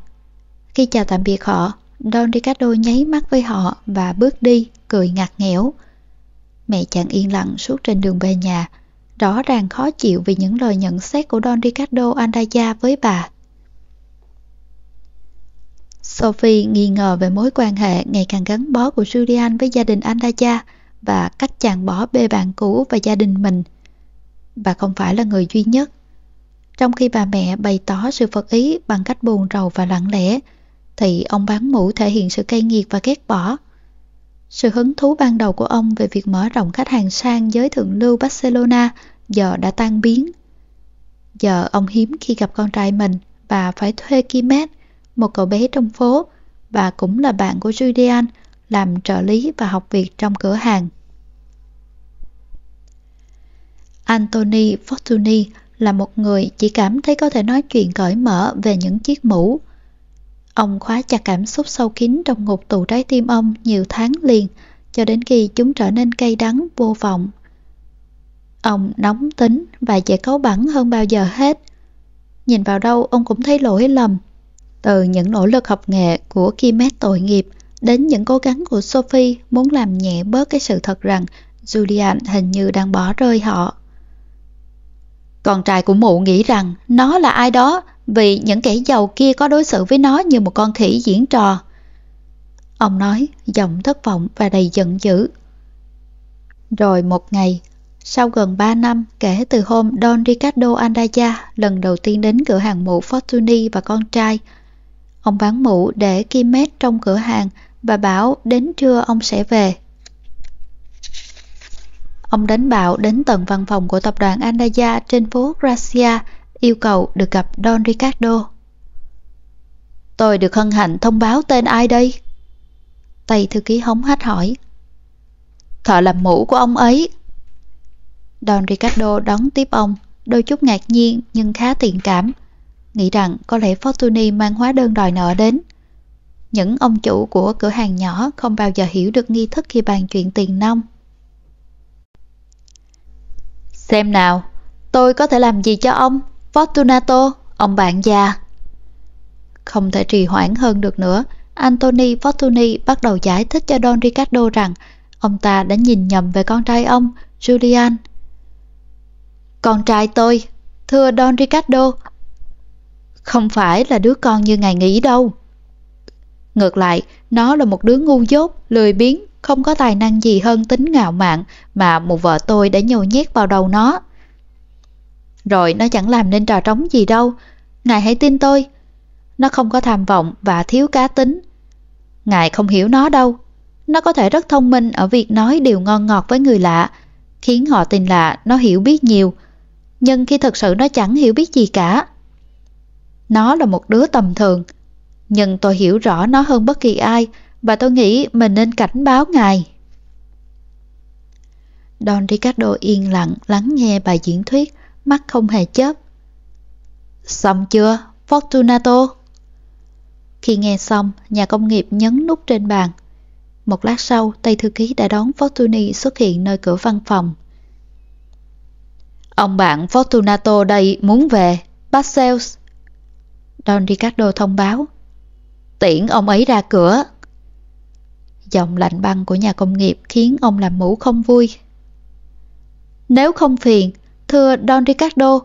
Khi chào tạm biệt họ, Don Ricardo nháy mắt với họ và bước đi, cười ngặt nghẽo. Mẹ chàng yên lặng suốt trên đường về nhà, rõ ràng khó chịu vì những lời nhận xét của Don Ricardo Andaya với bà. Sophie nghi ngờ về mối quan hệ ngày càng gắn bó của Julian với gia đình Andaya và cách chàng bỏ bê bạn cũ và gia đình mình. Bà không phải là người duy nhất. Trong khi bà mẹ bày tỏ sự phật ý bằng cách buồn rầu và lặng lẽ, thì ông bán mũ thể hiện sự cay nghiệt và ghét bỏ. Sự hứng thú ban đầu của ông về việc mở rộng khách hàng sang giới thượng lưu Barcelona giờ đã tan biến. Giờ ông hiếm khi gặp con trai mình và phải thuê Kimet, một cậu bé trong phố và cũng là bạn của Julian, làm trợ lý và học việc trong cửa hàng. Anthony Fortuny là một người chỉ cảm thấy có thể nói chuyện cởi mở về những chiếc mũ. Ông khóa chặt cảm xúc sâu kín trong ngục tù trái tim ông nhiều tháng liền, cho đến khi chúng trở nên cay đắng vô vọng. Ông nóng tính và dễ cấu bẳn hơn bao giờ hết. Nhìn vào đâu ông cũng thấy lỗi lầm. Từ những nỗ lực học nghệ của Kimet tội nghiệp đến những cố gắng của Sophie muốn làm nhẹ bớt cái sự thật rằng Julian hình như đang bỏ rơi họ. Con trai của mụ nghĩ rằng nó là ai đó vì những kẻ giàu kia có đối xử với nó như một con khỉ diễn trò. Ông nói, giọng thất vọng và đầy giận dữ. Rồi một ngày, sau gần 3 năm kể từ hôm Don Ricardo Andaya lần đầu tiên đến cửa hàng mũ Fortuny và con trai, ông bán mũ để Kimet trong cửa hàng và bảo đến trưa ông sẽ về. Ông đánh bạo đến tận văn phòng của tập đoàn Andaya trên phố Gracia yêu cầu được gặp Don Ricardo. Tôi được hân hạnh thông báo tên ai đây? Tay thư ký hống hách hỏi. Thợ làm mũ của ông ấy. Don Ricardo đón tiếp ông, đôi chút ngạc nhiên nhưng khá thiện cảm. Nghĩ rằng có lẽ Fortuny mang hóa đơn đòi nợ đến. Những ông chủ của cửa hàng nhỏ không bao giờ hiểu được nghi thức khi bàn chuyện tiền nông. Xem nào, tôi có thể làm gì cho ông, Fortunato, ông bạn già. Không thể trì hoãn hơn được nữa, Anthony Fortuny bắt đầu giải thích cho Don Ricardo rằng ông ta đã nhìn nhầm về con trai ông, Julian. Con trai tôi, thưa Don Ricardo, không phải là đứa con như ngài nghĩ đâu. Ngược lại, nó là một đứa ngu dốt, lười biếng, không có tài năng gì hơn tính ngạo mạn mà một vợ tôi đã nhồi nhét vào đầu nó. Rồi nó chẳng làm nên trò trống gì đâu, ngài hãy tin tôi. Nó không có tham vọng và thiếu cá tính. Ngài không hiểu nó đâu. Nó có thể rất thông minh ở việc nói điều ngon ngọt với người lạ, khiến họ tin là nó hiểu biết nhiều. Nhưng khi thực sự nó chẳng hiểu biết gì cả. Nó là một đứa tầm thường, nhưng tôi hiểu rõ nó hơn bất kỳ ai và tôi nghĩ mình nên cảnh báo ngài. Don Ricardo yên lặng lắng nghe bài diễn thuyết, mắt không hề chớp. Xong chưa, Fortunato? Khi nghe xong, nhà công nghiệp nhấn nút trên bàn. Một lát sau, tay thư ký đã đón Fortuny xuất hiện nơi cửa văn phòng. Ông bạn Fortunato đây muốn về, Barcells. Don Ricardo thông báo. Tiễn ông ấy ra cửa. Giọng lạnh băng của nhà công nghiệp khiến ông làm mũ không vui. Nếu không phiền, thưa Don Ricardo,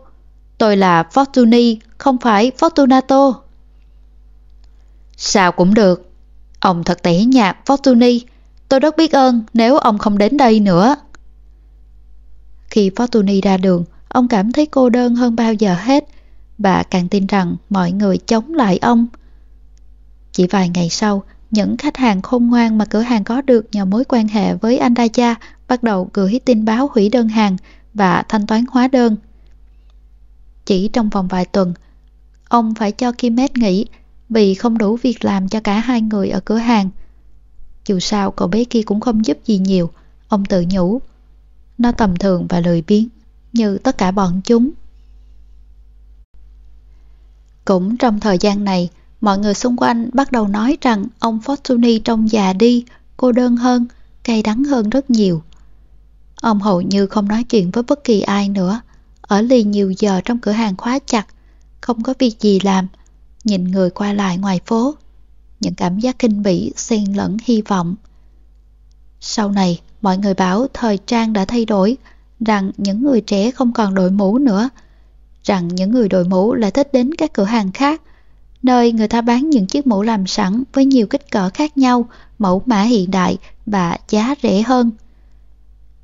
tôi là Fortuny, không phải Fortunato. Sao cũng được. Ông thật tẻ nhạt Fortuny, tôi rất biết ơn nếu ông không đến đây nữa. Khi Fortuny ra đường, ông cảm thấy cô đơn hơn bao giờ hết và càng tin rằng mọi người chống lại ông. Chỉ vài ngày sau, những khách hàng khôn ngoan mà cửa hàng có được nhờ mối quan hệ với Andaya bắt đầu gửi tin báo hủy đơn hàng và thanh toán hóa đơn. Chỉ trong vòng vài tuần, ông phải cho Kimet nghỉ vì không đủ việc làm cho cả hai người ở cửa hàng. Dù sao cậu bé kia cũng không giúp gì nhiều, ông tự nhủ. Nó tầm thường và lười biếng, như tất cả bọn chúng. Cũng trong thời gian này, mọi người xung quanh bắt đầu nói rằng ông Fortuny trông già đi, cô đơn hơn, cay đắng hơn rất nhiều. Ông hầu như không nói chuyện với bất kỳ ai nữa, ở lì nhiều giờ trong cửa hàng khóa chặt, không có việc gì làm, nhìn người qua lại ngoài phố. Những cảm giác kinh bỉ xen lẫn hy vọng. Sau này, mọi người bảo thời trang đã thay đổi, rằng những người trẻ không còn đội mũ nữa, rằng những người đội mũ lại thích đến các cửa hàng khác, nơi người ta bán những chiếc mũ làm sẵn với nhiều kích cỡ khác nhau, mẫu mã hiện đại và giá rẻ hơn.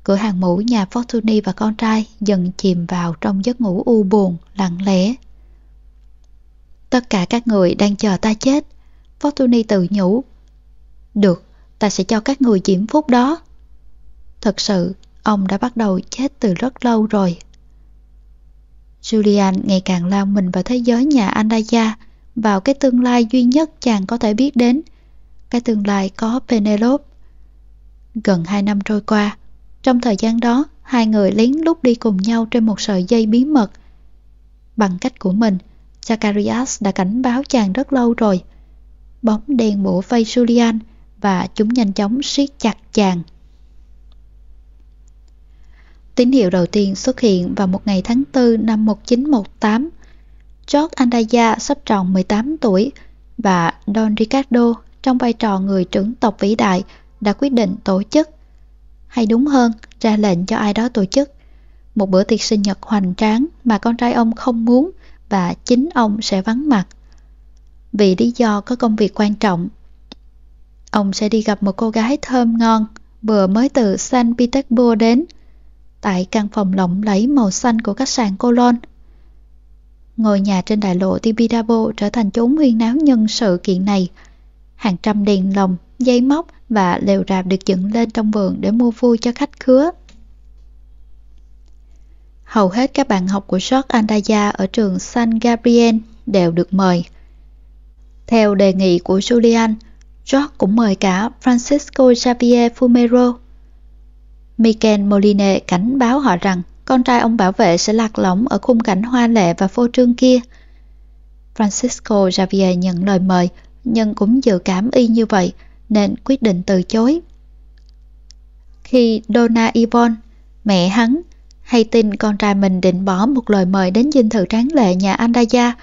Cửa hàng mũ nhà Fortuny và con trai dần chìm vào trong giấc ngủ u buồn, lặng lẽ. Tất cả các người đang chờ ta chết. Fortuny tự nhủ. Được, ta sẽ cho các người diễm phúc đó. Thật sự, ông đã bắt đầu chết từ rất lâu rồi. Julian ngày càng lao mình vào thế giới nhà Andaya, vào cái tương lai duy nhất chàng có thể biết đến, cái tương lai có Penelope. Gần hai năm trôi qua, trong thời gian đó, hai người lén lút đi cùng nhau trên một sợi dây bí mật. Bằng cách của mình, Zacharias đã cảnh báo chàng rất lâu rồi. Bóng đèn bổ vây Julian và chúng nhanh chóng siết chặt chàng. Tín hiệu đầu tiên xuất hiện vào một ngày tháng 4 năm 1918. George Andaya sắp tròn 18 tuổi và Don Ricardo trong vai trò người trưởng tộc vĩ đại đã quyết định tổ chức, hay đúng hơn, ra lệnh cho ai đó tổ chức, một bữa tiệc sinh nhật hoành tráng mà con trai ông không muốn và chính ông sẽ vắng mặt. Vì lý do có công việc quan trọng. Ông sẽ đi gặp một cô gái thơm ngon vừa mới từ San Petersburg đến tại căn phòng lộng lẫy màu xanh của khách sạn Colon. Ngôi nhà trên đại lộ Tibidabo trở thành chốn huyên náo nhân sự kiện này hàng trăm đèn lồng, dây móc và lều rạp được dựng lên trong vườn để mua vui cho khách khứa. Hầu hết các bạn học của George Andaya ở trường San Gabriel đều được mời. Theo đề nghị của Julian, George cũng mời cả Francisco Xavier Fumero. Michael Moline cảnh báo họ rằng con trai ông bảo vệ sẽ lạc lõng ở khung cảnh hoa lệ và phô trương kia. Francisco Xavier nhận lời mời, nhưng cũng dự cảm y như vậy, nên quyết định từ chối. Khi Donna Yvonne, mẹ hắn, hay tin con trai mình định bỏ một lời mời đến dinh thự tráng lệ nhà Andaya,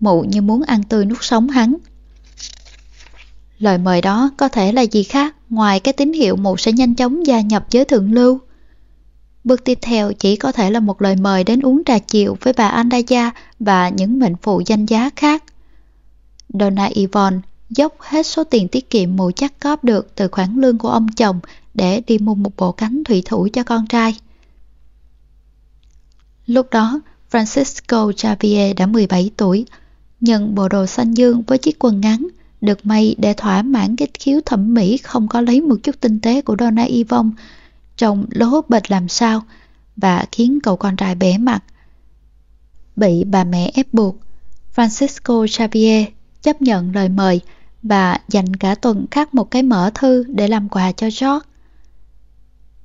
mụ như muốn ăn tươi nuốt sống hắn. Lời mời đó có thể là gì khác ngoài cái tín hiệu mụ sẽ nhanh chóng gia nhập giới thượng lưu. Bước tiếp theo chỉ có thể là một lời mời đến uống trà chiều với bà Andaya và những mệnh phụ danh giá khác. Donna Yvonne dốc hết số tiền tiết kiệm mụ chắc cóp được từ khoản lương của ông chồng để đi mua một bộ cánh thủy thủ cho con trai. Lúc đó, Francisco Xavier đã 17 tuổi, nhận bộ đồ xanh dương với chiếc quần ngắn, được may để thỏa mãn cái khiếu thẩm mỹ không có lấy một chút tinh tế của Donna Yvonne, trông lố bệt làm sao, và khiến cậu con trai bé mặt. Bị bà mẹ ép buộc, Francisco Xavier chấp nhận lời mời và dành cả tuần khắc một cái mở thư để làm quà cho George.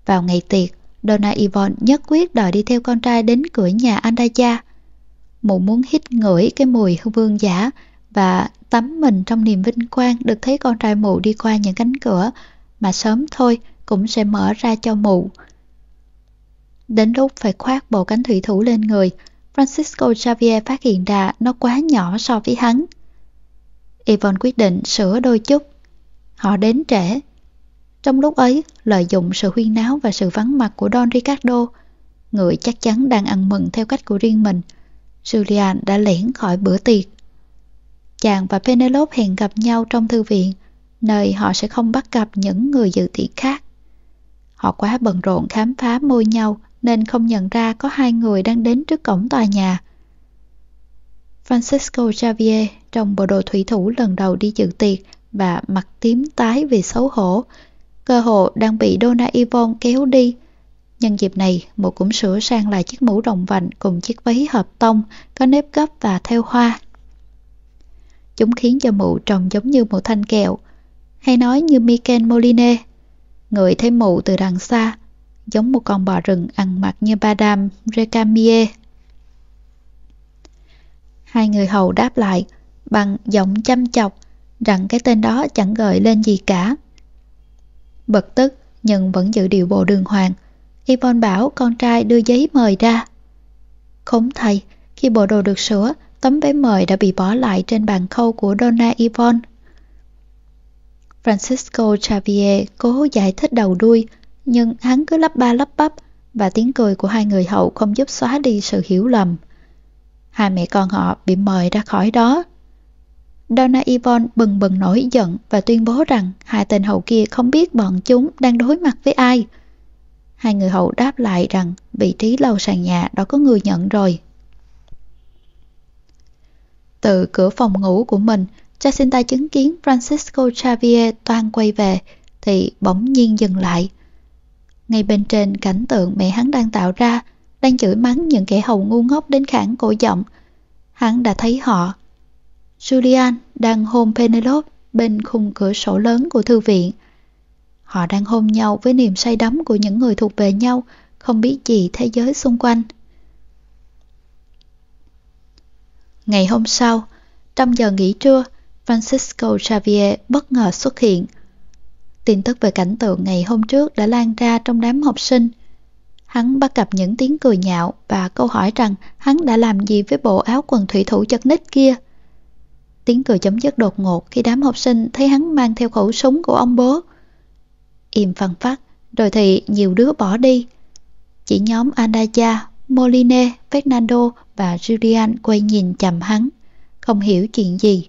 Vào ngày tiệc, Donna Yvonne nhất quyết đòi đi theo con trai đến cửa nhà Andaya. Mụ muốn hít ngửi cái mùi vương giả và tắm mình trong niềm vinh quang được thấy con trai mụ đi qua những cánh cửa mà sớm thôi cũng sẽ mở ra cho mụ. Đến lúc phải khoác bộ cánh thủy thủ lên người, Francisco Xavier phát hiện ra nó quá nhỏ so với hắn. Yvonne quyết định sửa đôi chút. Họ đến trễ. Trong lúc ấy, lợi dụng sự huyên náo và sự vắng mặt của Don Ricardo, người chắc chắn đang ăn mừng theo cách của riêng mình, Julian đã lẻn khỏi bữa tiệc. Chàng và Penelope hẹn gặp nhau trong thư viện, nơi họ sẽ không bắt gặp những người dự tiệc khác. Họ quá bận rộn khám phá môi nhau nên không nhận ra có hai người đang đến trước cổng tòa nhà. Francisco Javier trong bộ đồ thủy thủ lần đầu đi dự tiệc và mặt tím tái vì xấu hổ. Cơ hộ đang bị Donna Yvonne kéo đi. Nhân dịp này, mụ cũng sửa sang lại chiếc mũ đồng vành cùng chiếc váy hợp tông, có nếp gấp và theo hoa. Chúng khiến cho mụ trông giống như một thanh kẹo, hay nói như Michael Moline. Người thấy mụ từ đằng xa, giống một con bò rừng ăn mặc như Madame Recamier. Hai người hầu đáp lại bằng giọng chăm chọc rằng cái tên đó chẳng gợi lên gì cả. Bật tức nhưng vẫn giữ điều bộ đường hoàng. Yvonne bảo con trai đưa giấy mời ra. Khốn thầy, khi bộ đồ được sửa, tấm vé mời đã bị bỏ lại trên bàn khâu của Donna Yvonne. Francisco Xavier cố giải thích đầu đuôi, nhưng hắn cứ lắp ba lắp bắp và tiếng cười của hai người hậu không giúp xóa đi sự hiểu lầm. Hai mẹ con họ bị mời ra khỏi đó. Donna Yvonne bừng bừng nổi giận và tuyên bố rằng hai tên hậu kia không biết bọn chúng đang đối mặt với ai. Hai người hậu đáp lại rằng vị trí lầu sàn nhà đó có người nhận rồi. Từ cửa phòng ngủ của mình, Jacinta chứng kiến Francisco Xavier toan quay về thì bỗng nhiên dừng lại. Ngay bên trên cảnh tượng mẹ hắn đang tạo ra đang chửi mắng những kẻ hầu ngu ngốc đến khản cổ giọng. Hắn đã thấy họ. Julian đang hôn Penelope bên khung cửa sổ lớn của thư viện. Họ đang hôn nhau với niềm say đắm của những người thuộc về nhau, không biết gì thế giới xung quanh. Ngày hôm sau, trong giờ nghỉ trưa, Francisco Xavier bất ngờ xuất hiện. Tin tức về cảnh tượng ngày hôm trước đã lan ra trong đám học sinh. Hắn bắt gặp những tiếng cười nhạo và câu hỏi rằng hắn đã làm gì với bộ áo quần thủy thủ chật ních kia. Tiếng cười chấm dứt đột ngột khi đám học sinh thấy hắn mang theo khẩu súng của ông bố. Im phăng phát, rồi thì nhiều đứa bỏ đi. Chỉ nhóm Andaya, Moline, Fernando và Julian quay nhìn chầm hắn, không hiểu chuyện gì.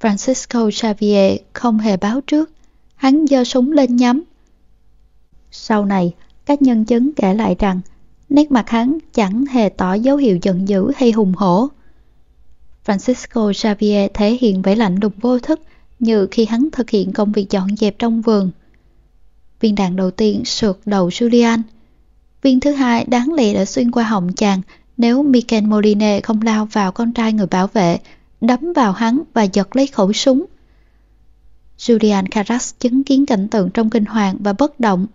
Francisco Xavier không hề báo trước, hắn giơ súng lên nhắm. Sau này, các nhân chứng kể lại rằng nét mặt hắn chẳng hề tỏ dấu hiệu giận dữ hay hùng hổ. Francisco Xavier thể hiện vẻ lạnh lùng vô thức như khi hắn thực hiện công việc dọn dẹp trong vườn. Viên đạn đầu tiên sượt đầu Julian. Viên thứ hai đáng lẽ đã xuyên qua họng chàng nếu Michael Moline không lao vào con trai người bảo vệ, đấm vào hắn và giật lấy khẩu súng. Julian Carras chứng kiến cảnh tượng trong kinh hoàng và bất động.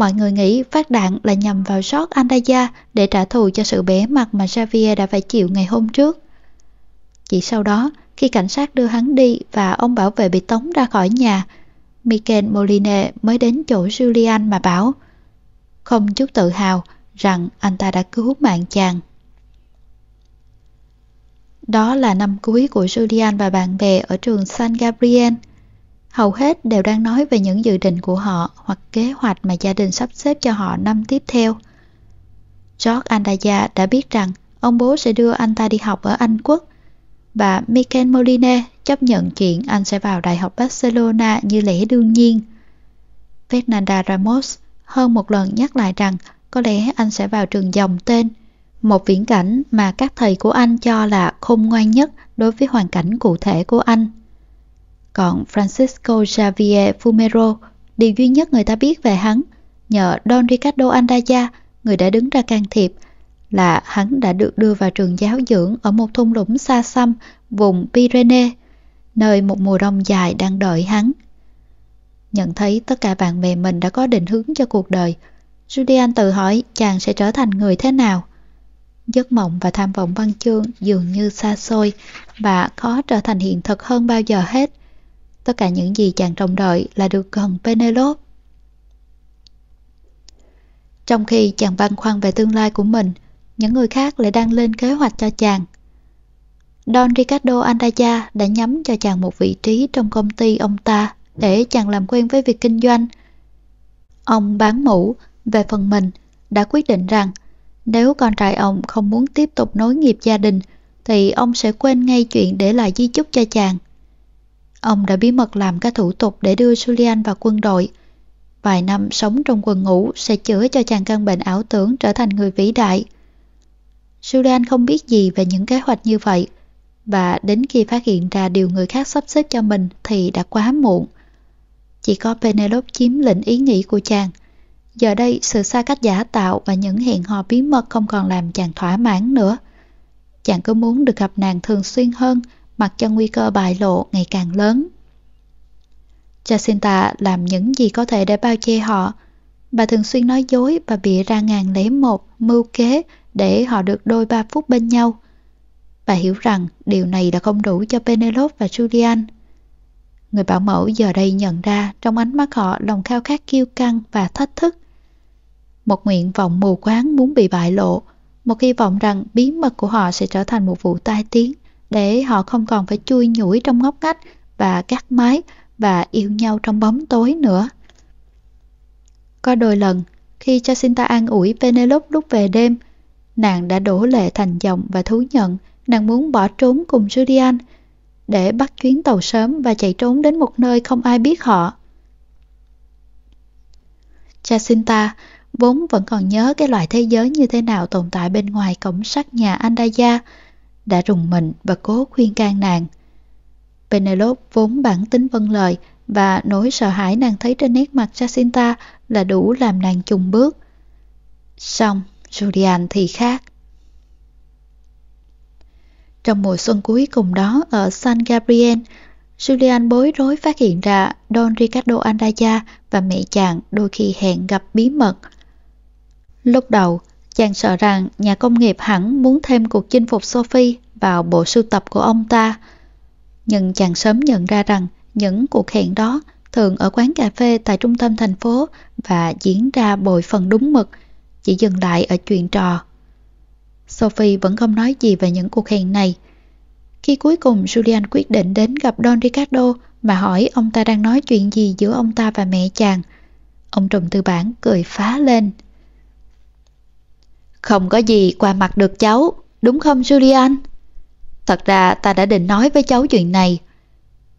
Mọi người nghĩ phát đạn là nhằm vào sót Andaya để trả thù cho sự bẻ mặt mà Xavier đã phải chịu ngày hôm trước. Chỉ sau đó, khi cảnh sát đưa hắn đi và ông bảo vệ bị tống ra khỏi nhà, Michael Moline mới đến chỗ Julian mà bảo không chút tự hào rằng anh ta đã cứu mạng chàng. Đó là năm cuối của Julian và bạn bè ở trường San Gabriel. Hầu hết đều đang nói về những dự định của họ hoặc kế hoạch mà gia đình sắp xếp cho họ năm tiếp theo. George Andaya đã biết rằng ông bố sẽ đưa anh ta đi học ở Anh Quốc và Michael Moline chấp nhận chuyện anh sẽ vào Đại học Barcelona như lẽ đương nhiên. Fernanda Ramos hơn một lần nhắc lại rằng có lẽ anh sẽ vào trường dòng tên, một viễn cảnh mà các thầy của anh cho là khôn ngoan nhất đối với hoàn cảnh cụ thể của anh. Còn Francisco Javier Fumero, điều duy nhất người ta biết về hắn, nhờ Don Ricardo Andaya, người đã đứng ra can thiệp, là hắn đã được đưa vào trường giáo dưỡng ở một thung lũng xa xăm, vùng Pyrenees, nơi một mùa đông dài đang đợi hắn. Nhận thấy tất cả bạn bè mình đã có định hướng cho cuộc đời, Julian tự hỏi chàng sẽ trở thành người thế nào. Giấc mộng và tham vọng văn chương dường như xa xôi và khó trở thành hiện thực hơn bao giờ hết. Tất cả những gì chàng trông đợi là được gần Penelope. Trong khi chàng băn khoăn về tương lai của mình, những người khác lại đang lên kế hoạch cho chàng. Don Ricardo Andaya đã nhắm cho chàng một vị trí trong công ty ông ta để chàng làm quen với việc kinh doanh. Ông bán mũ, về phần mình, đã quyết định rằng nếu con trai ông không muốn tiếp tục nối nghiệp gia đình thì ông sẽ quên ngay chuyện để lại di chúc cho chàng. Ông đã bí mật làm các thủ tục để đưa Julian vào quân đội. Vài năm sống trong quần ngũ sẽ chữa cho chàng căn bệnh ảo tưởng trở thành người vĩ đại. Julian không biết gì về những kế hoạch như vậy, và đến khi phát hiện ra điều người khác sắp xếp cho mình thì đã quá muộn. Chỉ có Penelope chiếm lĩnh ý nghĩ của chàng. Giờ đây sự xa cách giả tạo và những hẹn hò bí mật không còn làm chàng thỏa mãn nữa. Chàng cứ muốn được gặp nàng thường xuyên hơn mặc cho nguy cơ bại lộ ngày càng lớn. Jacinta làm những gì có thể để bao che họ. Bà thường xuyên nói dối và bịa ra ngàn lẻ một mưu kế để họ được đôi ba phút bên nhau. Bà hiểu rằng điều này đã không đủ cho Penelope và Julian. Người bảo mẫu giờ đây nhận ra trong ánh mắt họ lòng khao khát kiêu căng và thách thức. Một nguyện vọng mù quáng muốn bị bại lộ, một hy vọng rằng bí mật của họ sẽ trở thành một vụ tai tiếng để họ không còn phải chui nhủi trong ngóc ngách và gắt mái và yêu nhau trong bóng tối nữa. Có đôi lần, khi Jacinta an ủi Penelope lúc về đêm, nàng đã đổ lệ thành dòng và thú nhận nàng muốn bỏ trốn cùng Julian để bắt chuyến tàu sớm và chạy trốn đến một nơi không ai biết họ. Jacinta vốn vẫn còn nhớ cái loại thế giới như thế nào tồn tại bên ngoài cổng sắt nhà Andaya, đã rùng mình và cố khuyên can nàng. Penelope vốn bản tính vâng lời và nỗi sợ hãi nàng thấy trên nét mặt Jacinta là đủ làm nàng chùng bước. Xong, Julian thì khác. Trong mùa xuân cuối cùng đó ở San Gabriel, Julian bối rối phát hiện ra Don Ricardo Andaya và mẹ chàng đôi khi hẹn gặp bí mật. Lúc đầu, chàng sợ rằng nhà công nghiệp hẳn muốn thêm cuộc chinh phục Sophie vào bộ sưu tập của ông ta. Nhưng chàng sớm nhận ra rằng những cuộc hẹn đó thường ở quán cà phê tại trung tâm thành phố và diễn ra bội phần đúng mực, chỉ dừng lại ở chuyện trò. Sophie vẫn không nói gì về những cuộc hẹn này. Khi cuối cùng Julian quyết định đến gặp Don Ricardo mà hỏi ông ta đang nói chuyện gì giữa ông ta và mẹ chàng. Ông trùm tư bản cười phá lên. Không có gì qua mặt được cháu, đúng không Julian? Thật ra ta đã định nói với cháu chuyện này.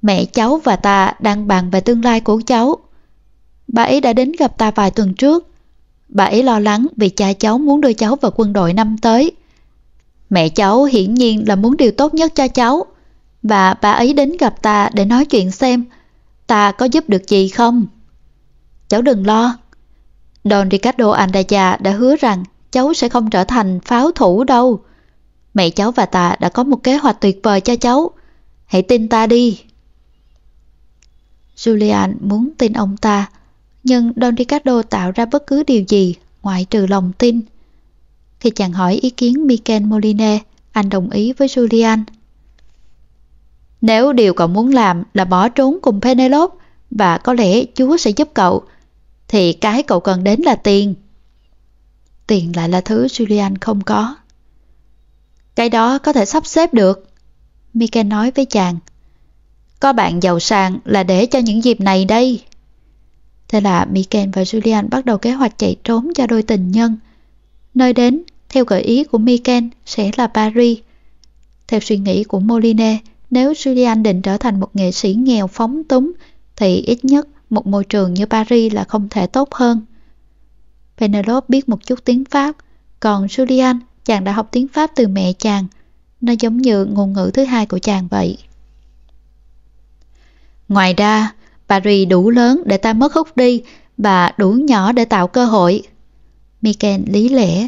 Mẹ cháu và ta đang bàn về tương lai của cháu. Bà ấy đã đến gặp ta vài tuần trước. Bà ấy lo lắng vì cha cháu muốn đưa cháu vào quân đội năm tới. Mẹ cháu hiển nhiên là muốn điều tốt nhất cho cháu. và bà ấy đến gặp ta để nói chuyện xem ta có giúp được gì không. Cháu đừng lo. Don Ricardo Andaya đã hứa rằng cháu sẽ không trở thành pháo thủ đâu. Mẹ cháu và ta đã có một kế hoạch tuyệt vời cho cháu. Hãy tin ta đi. Julian muốn tin ông ta, nhưng Don Ricardo tạo ra bất cứ điều gì ngoại trừ lòng tin. Khi chàng hỏi ý kiến Michael Moline, anh đồng ý với Julian. Nếu điều cậu muốn làm là bỏ trốn cùng Penelope và có lẽ Chúa sẽ giúp cậu, thì cái cậu cần đến là tiền. Tiền lại là thứ Julian không có. Cái đó có thể sắp xếp được, Miken nói với chàng. Có bạn giàu sang là để cho những dịp này đây. Thế là Miken và Julian bắt đầu kế hoạch chạy trốn cho đôi tình nhân. Nơi đến, theo gợi ý của Miken, sẽ là Paris. Theo suy nghĩ của Moline, nếu Julian định trở thành một nghệ sĩ nghèo phóng túng, thì ít nhất một môi trường như Paris là không thể tốt hơn. Penelope biết một chút tiếng Pháp, còn Julian, chàng đã học tiếng Pháp từ mẹ chàng. Nó giống như ngôn ngữ thứ hai của chàng vậy. Ngoài ra, Paris đủ lớn để ta mất hút đi và đủ nhỏ để tạo cơ hội. Miken lý lẽ.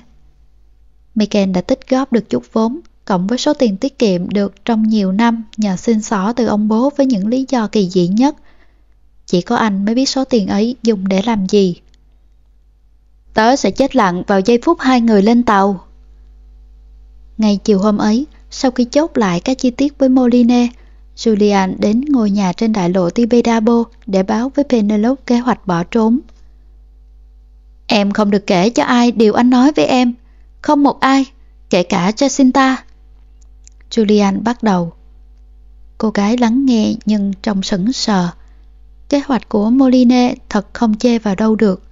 Miken đã tích góp được chút vốn, cộng với số tiền tiết kiệm được trong nhiều năm nhờ xin xỏ từ ông bố với những lý do kỳ dị nhất. Chỉ có anh mới biết số tiền ấy dùng để làm gì. Tớ sẽ chết lặng vào giây phút hai người lên tàu. Ngày chiều hôm ấy, sau khi chốt lại các chi tiết với Moline, Julian đến ngôi nhà trên đại lộ Tibedabo để báo với Penelope kế hoạch bỏ trốn. Em không được kể cho ai điều anh nói với em, không một ai, kể cả Jacinta. Julian bắt đầu. Cô gái lắng nghe nhưng trông sững sờ. Kế hoạch của Moline thật không chê vào đâu được.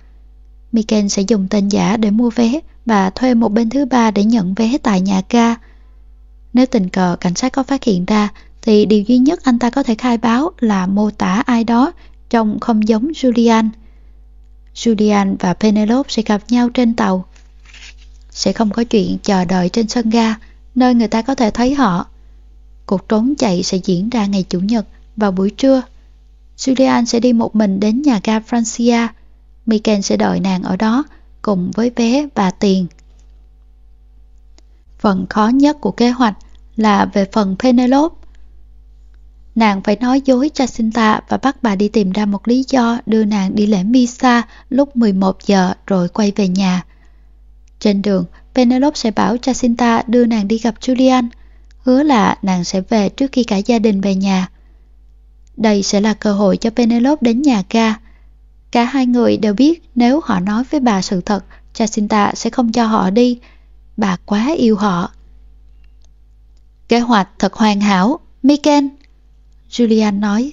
Miken sẽ dùng tên giả để mua vé và thuê một bên thứ ba để nhận vé tại nhà ga. Nếu tình cờ cảnh sát có phát hiện ra thì điều duy nhất anh ta có thể khai báo là mô tả ai đó trông không giống Julian. Julian và Penelope sẽ gặp nhau trên tàu. Sẽ không có chuyện chờ đợi trên sân ga, nơi người ta có thể thấy họ. Cuộc trốn chạy sẽ diễn ra ngày Chủ nhật vào buổi trưa. Julian sẽ đi một mình đến nhà ga Francia. Miken sẽ đợi nàng ở đó cùng với vé và tiền. Phần khó nhất của kế hoạch là về phần Penelope. Nàng phải nói dối Jacinta và bắt bà đi tìm ra một lý do đưa nàng đi lễ Misa lúc 11 giờ rồi quay về nhà. Trên đường, Penelope sẽ bảo Jacinta đưa nàng đi gặp Julian, hứa là nàng sẽ về trước khi cả gia đình về nhà. Đây sẽ là cơ hội cho Penelope đến nhà ga. Cả hai người đều biết nếu họ nói với bà sự thật, Jacinta sẽ không cho họ đi. Bà quá yêu họ. Kế hoạch thật hoàn hảo, Miken. Julian nói.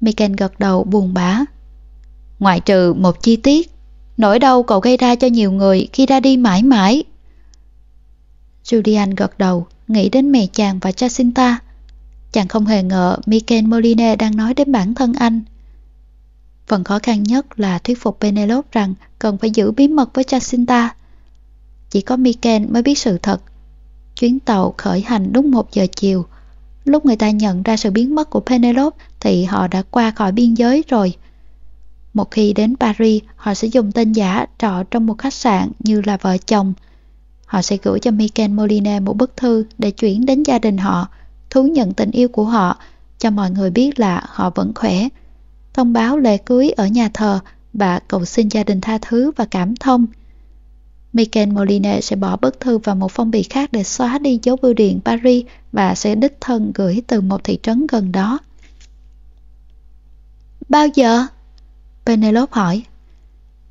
Miken gật đầu buồn bã. Ngoại trừ một chi tiết, nỗi đau cậu gây ra cho nhiều người khi ra đi mãi mãi. Julian gật đầu, nghĩ đến mẹ chàng và Jacinta. Chàng không hề ngờ Miken Moline đang nói đến bản thân anh. Phần khó khăn nhất là thuyết phục Penelope rằng cần phải giữ bí mật với Jacinta. Chỉ có Miken mới biết sự thật. Chuyến tàu khởi hành đúng 1 giờ chiều. Lúc người ta nhận ra sự biến mất của Penelope thì họ đã qua khỏi biên giới rồi. Một khi đến Paris, họ sẽ dùng tên giả trọ trong một khách sạn như là vợ chồng. Họ sẽ gửi cho Miken Moline một bức thư để chuyển đến gia đình họ, thú nhận tình yêu của họ, cho mọi người biết là họ vẫn khỏe. Thông báo lễ cưới ở nhà thờ và cầu xin gia đình tha thứ và cảm thông. Michael Moline sẽ bỏ bức thư vào một phong bì khác để xóa đi dấu bưu điện Paris và sẽ đích thân gửi từ một thị trấn gần đó. Bao giờ? Penelope hỏi.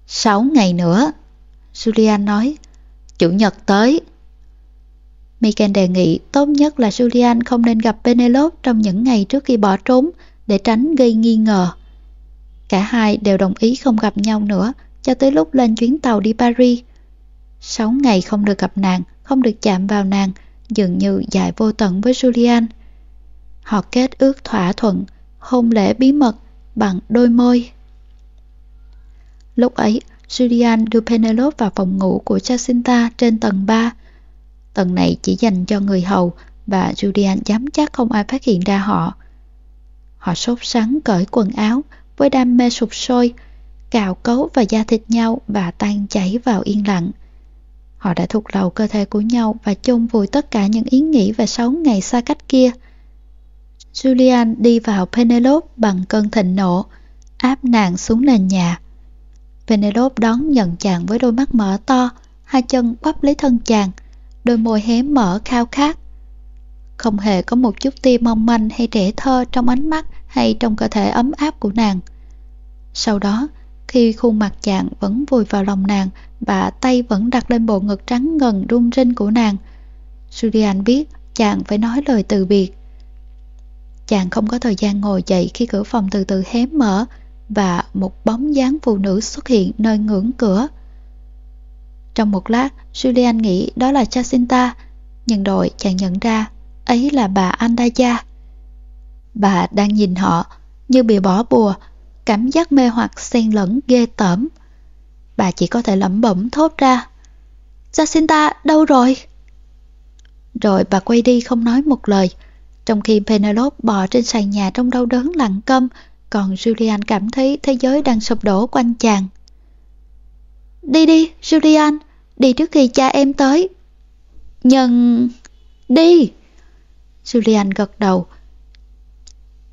Sáu ngày nữa, Julian nói. Chủ nhật tới. Michael đề nghị tốt nhất là Julian không nên gặp Penelope trong những ngày trước khi bỏ trốn để tránh gây nghi ngờ. Cả hai đều đồng ý không gặp nhau nữa cho tới lúc lên chuyến tàu đi Paris. Sáu ngày không được gặp nàng, không được chạm vào nàng, dường như dài vô tận với Julian. Họ kết ước thỏa thuận, hôn lễ bí mật bằng đôi môi. Lúc ấy, Julian đưa Penelope vào phòng ngủ của Jacinta trên tầng 3. Tầng này chỉ dành cho người hầu, và Julian dám chắc không ai phát hiện ra họ. Họ sốt sắng cởi quần áo với đam mê sụp sôi, cào cấu và da thịt nhau và tan chảy vào yên lặng. Họ đã thuộc lầu cơ thể của nhau và chôn vùi tất cả những ý nghĩ về 6 ngày xa cách kia. Julian đi vào Penelope bằng cơn thịnh nộ, áp nàng xuống nền nhà. Penelope đón nhận chàng với đôi mắt mở to, hai chân quắp lấy thân chàng, đôi môi hé mở khao khát. Không hề có một chút tia mong manh hay trẻ thơ trong ánh mắt hay trong cơ thể ấm áp của nàng. Sau đó, khi khuôn mặt chàng vẫn vùi vào lòng nàng và tay vẫn đặt lên bộ ngực trắng ngần rung rinh của nàng, Julian biết chàng phải nói lời từ biệt. Chàng không có thời gian ngồi dậy khi cửa phòng từ từ hé mở và một bóng dáng phụ nữ xuất hiện nơi ngưỡng cửa. Trong một lát, Julian nghĩ đó là Jacinta, nhưng đội, chàng nhận ra ấy là bà Andaya. Bà đang nhìn họ như bị bỏ bùa, cảm giác mê hoặc xen lẫn ghê tởm. Bà chỉ có thể lẩm bẩm thốt ra. Jacinta đâu rồi? Rồi bà quay đi không nói một lời, trong khi Penelope bò trên sàn nhà trong đau đớn lặng câm, còn Julian cảm thấy thế giới đang sụp đổ quanh chàng. Đi đi, Julian, đi trước khi cha em tới. Nhưng... đi! Julian gật đầu.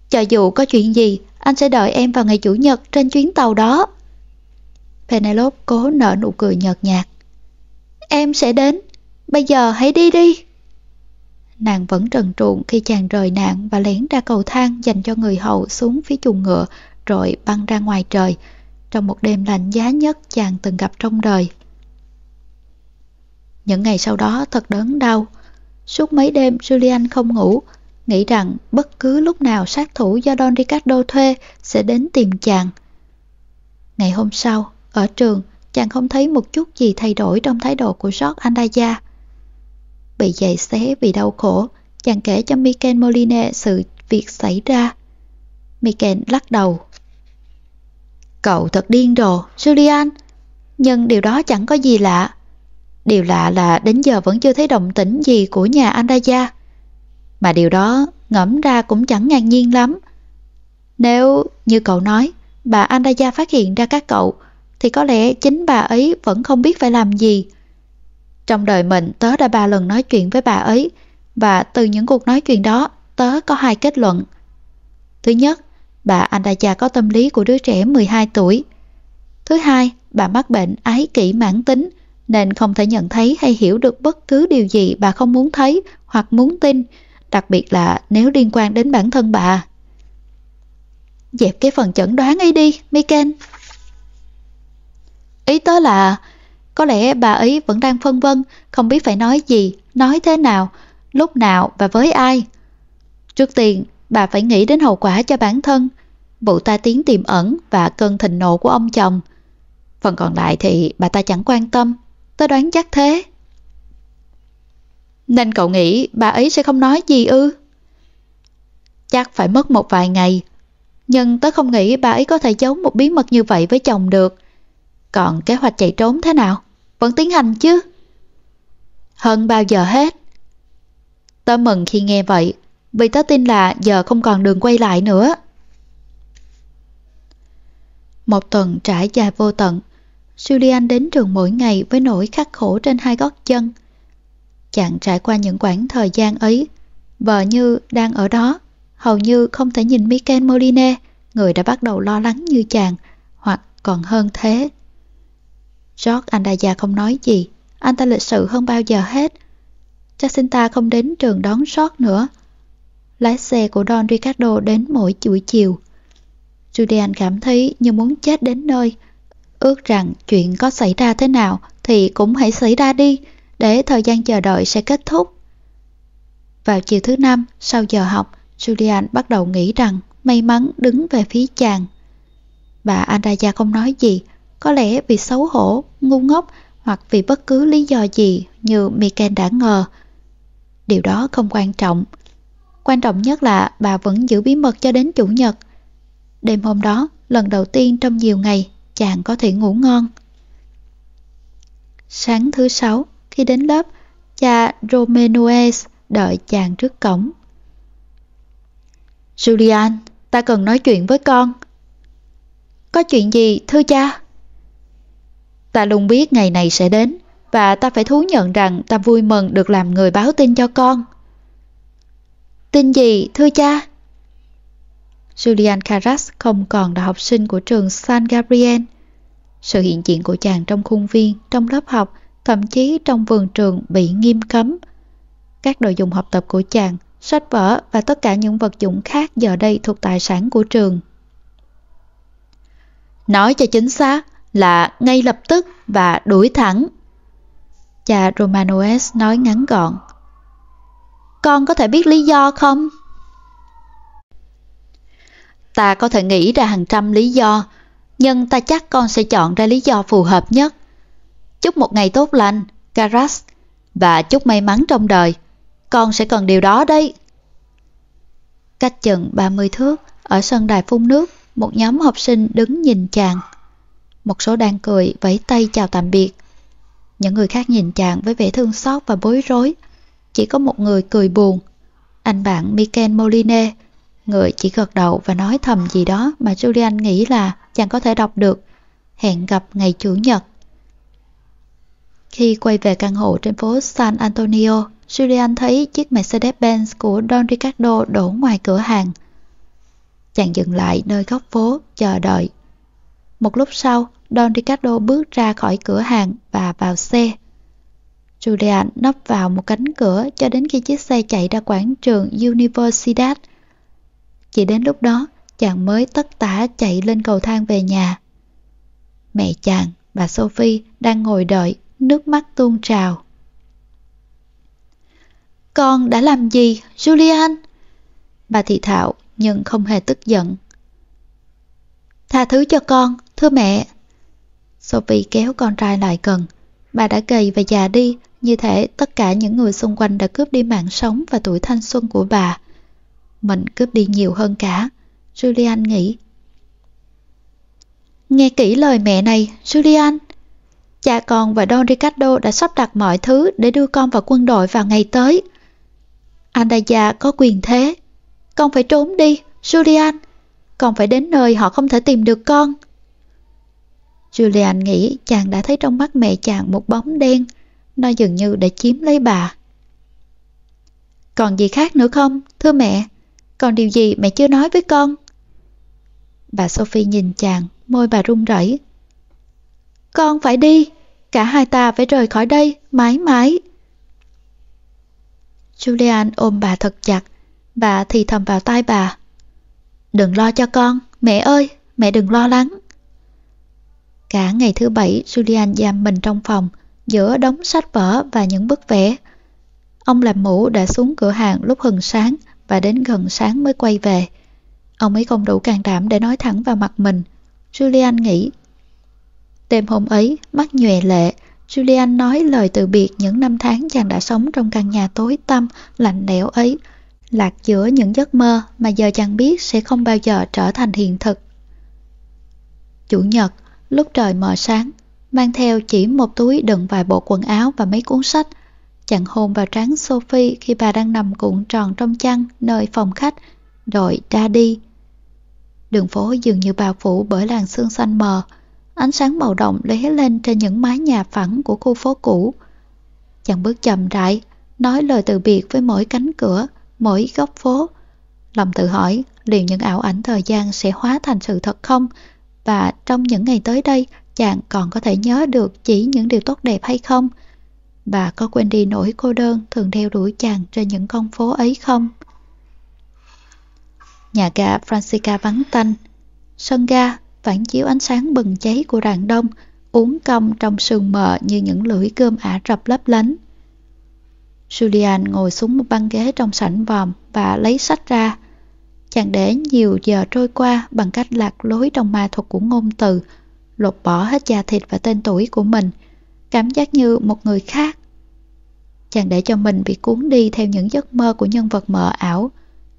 Cho dù có chuyện gì, anh sẽ đợi em vào ngày Chủ nhật trên chuyến tàu đó. Penelope cố nở nụ cười nhợt nhạt. Em sẽ đến, bây giờ hãy đi đi. Nàng vẫn trần truồng khi chàng rời nạn và lén ra cầu thang dành cho người hầu xuống phía chuồng ngựa rồi băng ra ngoài trời trong một đêm lạnh giá nhất chàng từng gặp trong đời. Những ngày sau đó thật đớn đau. Suốt mấy đêm Julian không ngủ, nghĩ rằng bất cứ lúc nào sát thủ do Don Ricardo thuê sẽ đến tìm chàng. Ngày hôm sau, ở trường, chàng không thấy một chút gì thay đổi trong thái độ của George Andaya. Bị dậy xé vì đau khổ, chàng kể cho Miken Moline sự việc xảy ra. Miken lắc đầu. Cậu thật điên rồ, Julian. Nhưng điều đó chẳng có gì lạ. Điều lạ là đến giờ vẫn chưa thấy động tĩnh gì của nhà Andaya. Mà điều đó ngẫm ra cũng chẳng ngạc nhiên lắm. Nếu, như cậu nói, bà Andaya phát hiện ra các cậu, thì có lẽ chính bà ấy vẫn không biết phải làm gì. Trong đời mình tớ đã ba lần nói chuyện với bà ấy và từ những cuộc nói chuyện đó tớ có hai kết luận. Thứ nhất, bà Andaya có tâm lý của đứa trẻ 12 tuổi. Thứ hai, bà mắc bệnh ái kỷ mãn tính nên không thể nhận thấy hay hiểu được bất cứ điều gì bà không muốn thấy hoặc muốn tin, đặc biệt là nếu liên quan đến bản thân bà. Dẹp cái phần chẩn đoán ấy đi, Miken. Ý tớ là có lẽ bà ấy vẫn đang phân vân, không biết phải nói gì, nói thế nào, lúc nào và với ai. Trước tiên, bà phải nghĩ đến hậu quả cho bản thân, vụ tai tiếng tiềm ẩn và cơn thịnh nộ của ông chồng. Phần còn lại thì bà ta chẳng quan tâm, Tớ đoán chắc thế. Nên cậu nghĩ bà ấy sẽ không nói gì ư? Chắc phải mất một vài ngày, nhưng tớ không nghĩ bà ấy có thể giấu một bí mật như vậy với chồng được. Còn kế hoạch chạy trốn thế nào? Vẫn tiến hành chứ? Hơn bao giờ hết. Tớ mừng khi nghe vậy, vì tớ tin là giờ không còn đường quay lại nữa. Một tuần trải dài vô tận, Julian đến trường mỗi ngày với nỗi khắc khổ trên hai gót chân. Chàng trải qua những quãng thời gian ấy, vợ như đang ở đó, hầu như không thể nhìn Michael Moline, người đã bắt đầu lo lắng như chàng, hoặc còn hơn thế. George Andaya không nói gì, anh ta lịch sự hơn bao giờ hết. Jacinta không đến trường đón George nữa. Lái xe của Don Ricardo đến mỗi buổi chiều. Julian cảm thấy như muốn chết đến nơi. Ước rằng chuyện có xảy ra thế nào thì cũng hãy xảy ra đi, để thời gian chờ đợi sẽ kết thúc. Vào chiều thứ năm, sau giờ học, Julian bắt đầu nghĩ rằng may mắn đứng về phía chàng. Bà Andaya không nói gì, có lẽ vì xấu hổ, ngu ngốc hoặc vì bất cứ lý do gì như Miken đã ngờ. Điều đó không quan trọng. Quan trọng nhất là bà vẫn giữ bí mật cho đến Chủ nhật. Đêm hôm đó, lần đầu tiên trong nhiều ngày, chàng có thể ngủ ngon. Sáng thứ sáu, khi đến lớp, cha Romenues đợi chàng trước cổng. Julian, ta cần nói chuyện với con. Có chuyện gì, thưa cha? Ta luôn biết ngày này sẽ đến, và ta phải thú nhận rằng ta vui mừng được làm người báo tin cho con. Tin gì, thưa cha? Julian Carras không còn là học sinh của trường San Gabriel. Sự hiện diện của chàng trong khuôn viên, trong lớp học, thậm chí trong vườn trường bị nghiêm cấm. Các đồ dùng học tập của chàng, sách vở và tất cả những vật dụng khác giờ đây thuộc tài sản của trường. Nói cho chính xác là ngay lập tức và đuổi thẳng. Cha Romanoes nói ngắn gọn. Con có thể biết lý do không? Ta có thể nghĩ ra hàng trăm lý do, nhưng ta chắc con sẽ chọn ra lý do phù hợp nhất. Chúc một ngày tốt lành, Karas, và chúc may mắn trong đời. Con sẽ cần điều đó đấy. Cách chừng 30 thước, ở sân đài phun nước, một nhóm học sinh đứng nhìn chàng. Một số đang cười, vẫy tay chào tạm biệt. Những người khác nhìn chàng với vẻ thương xót và bối rối. Chỉ có một người cười buồn. Anh bạn Michael Moline, người chỉ gật đầu và nói thầm gì đó mà Julian nghĩ là chàng có thể đọc được. Hẹn gặp ngày Chủ nhật. Khi quay về căn hộ trên phố San Antonio, Julian thấy chiếc Mercedes-Benz của Don Ricardo đổ ngoài cửa hàng. Chàng dừng lại nơi góc phố, chờ đợi. Một lúc sau, Don Ricardo bước ra khỏi cửa hàng và vào xe. Julian nấp vào một cánh cửa cho đến khi chiếc xe chạy ra quảng trường Universidad. Chỉ đến lúc đó, chàng mới tất tả chạy lên cầu thang về nhà. Mẹ chàng, bà Sophie, đang ngồi đợi, nước mắt tuôn trào. Con đã làm gì, Julian? Bà thị thạo nhưng không hề tức giận. Tha thứ cho con, thưa mẹ. Sophie kéo con trai lại gần. Bà đã gầy và già đi, như thể tất cả những người xung quanh đã cướp đi mạng sống và tuổi thanh xuân của bà. Mình cướp đi nhiều hơn cả, Julian nghĩ. Nghe kỹ lời mẹ này, Julian. Cha con và Don Ricardo đã sắp đặt mọi thứ để đưa con vào quân đội vào ngày tới. Andaya có quyền thế. Con phải trốn đi, Julian. Con phải đến nơi họ không thể tìm được con. Julian nghĩ chàng đã thấy trong mắt mẹ chàng một bóng đen. Nó dường như đã chiếm lấy bà. Còn gì khác nữa không, thưa mẹ? Còn điều gì mẹ chưa nói với con? Bà Sophie nhìn chàng, môi bà run rẩy. Con phải đi, cả hai ta phải rời khỏi đây, mãi mãi. Julian ôm bà thật chặt, bà thì thầm vào tai bà. Đừng lo cho con, mẹ ơi, mẹ đừng lo lắng. Cả ngày thứ bảy, Julian giam mình trong phòng, giữa đống sách vở và những bức vẽ. Ông làm mũ đã xuống cửa hàng lúc hừng sáng và đến gần sáng mới quay về. Ông ấy không đủ can đảm để nói thẳng vào mặt mình. Julian nghĩ. Đêm hôm ấy, mắt nhòe lệ, Julian nói lời từ biệt những năm tháng chàng đã sống trong căn nhà tối tăm, lạnh lẽo ấy, lạc giữa những giấc mơ mà giờ chàng biết sẽ không bao giờ trở thành hiện thực. Chủ nhật, lúc trời mờ sáng, mang theo chỉ một túi đựng vài bộ quần áo và mấy cuốn sách, chàng hôn vào trán Sophie khi bà đang nằm cuộn tròn trong chăn nơi phòng khách, đội ra đi. Đường phố dường như bao phủ bởi làn sương xanh mờ, ánh sáng màu đồng lóe lên trên những mái nhà phẳng của khu phố cũ. Chàng bước chậm rãi, nói lời từ biệt với mỗi cánh cửa, mỗi góc phố. Lòng tự hỏi liệu những ảo ảnh thời gian sẽ hóa thành sự thật không? Và trong những ngày tới đây, chàng còn có thể nhớ được chỉ những điều tốt đẹp hay không? Bà có quên đi nỗi cô đơn thường theo đuổi chàng trên những con phố ấy không? Nhà ga Francisca vắng tanh. Sân ga phản chiếu ánh sáng bừng cháy của rạng đông, uốn cong trong sương mờ như những lưỡi cơm Ả Rập lấp lánh. Julian ngồi xuống một băng ghế trong sảnh vòm và lấy sách ra. Chàng để nhiều giờ trôi qua bằng cách lạc lối trong ma thuật của ngôn từ, lột bỏ hết da thịt và tên tuổi của mình, cảm giác như một người khác. Chàng để cho mình bị cuốn đi theo những giấc mơ của nhân vật mờ ảo,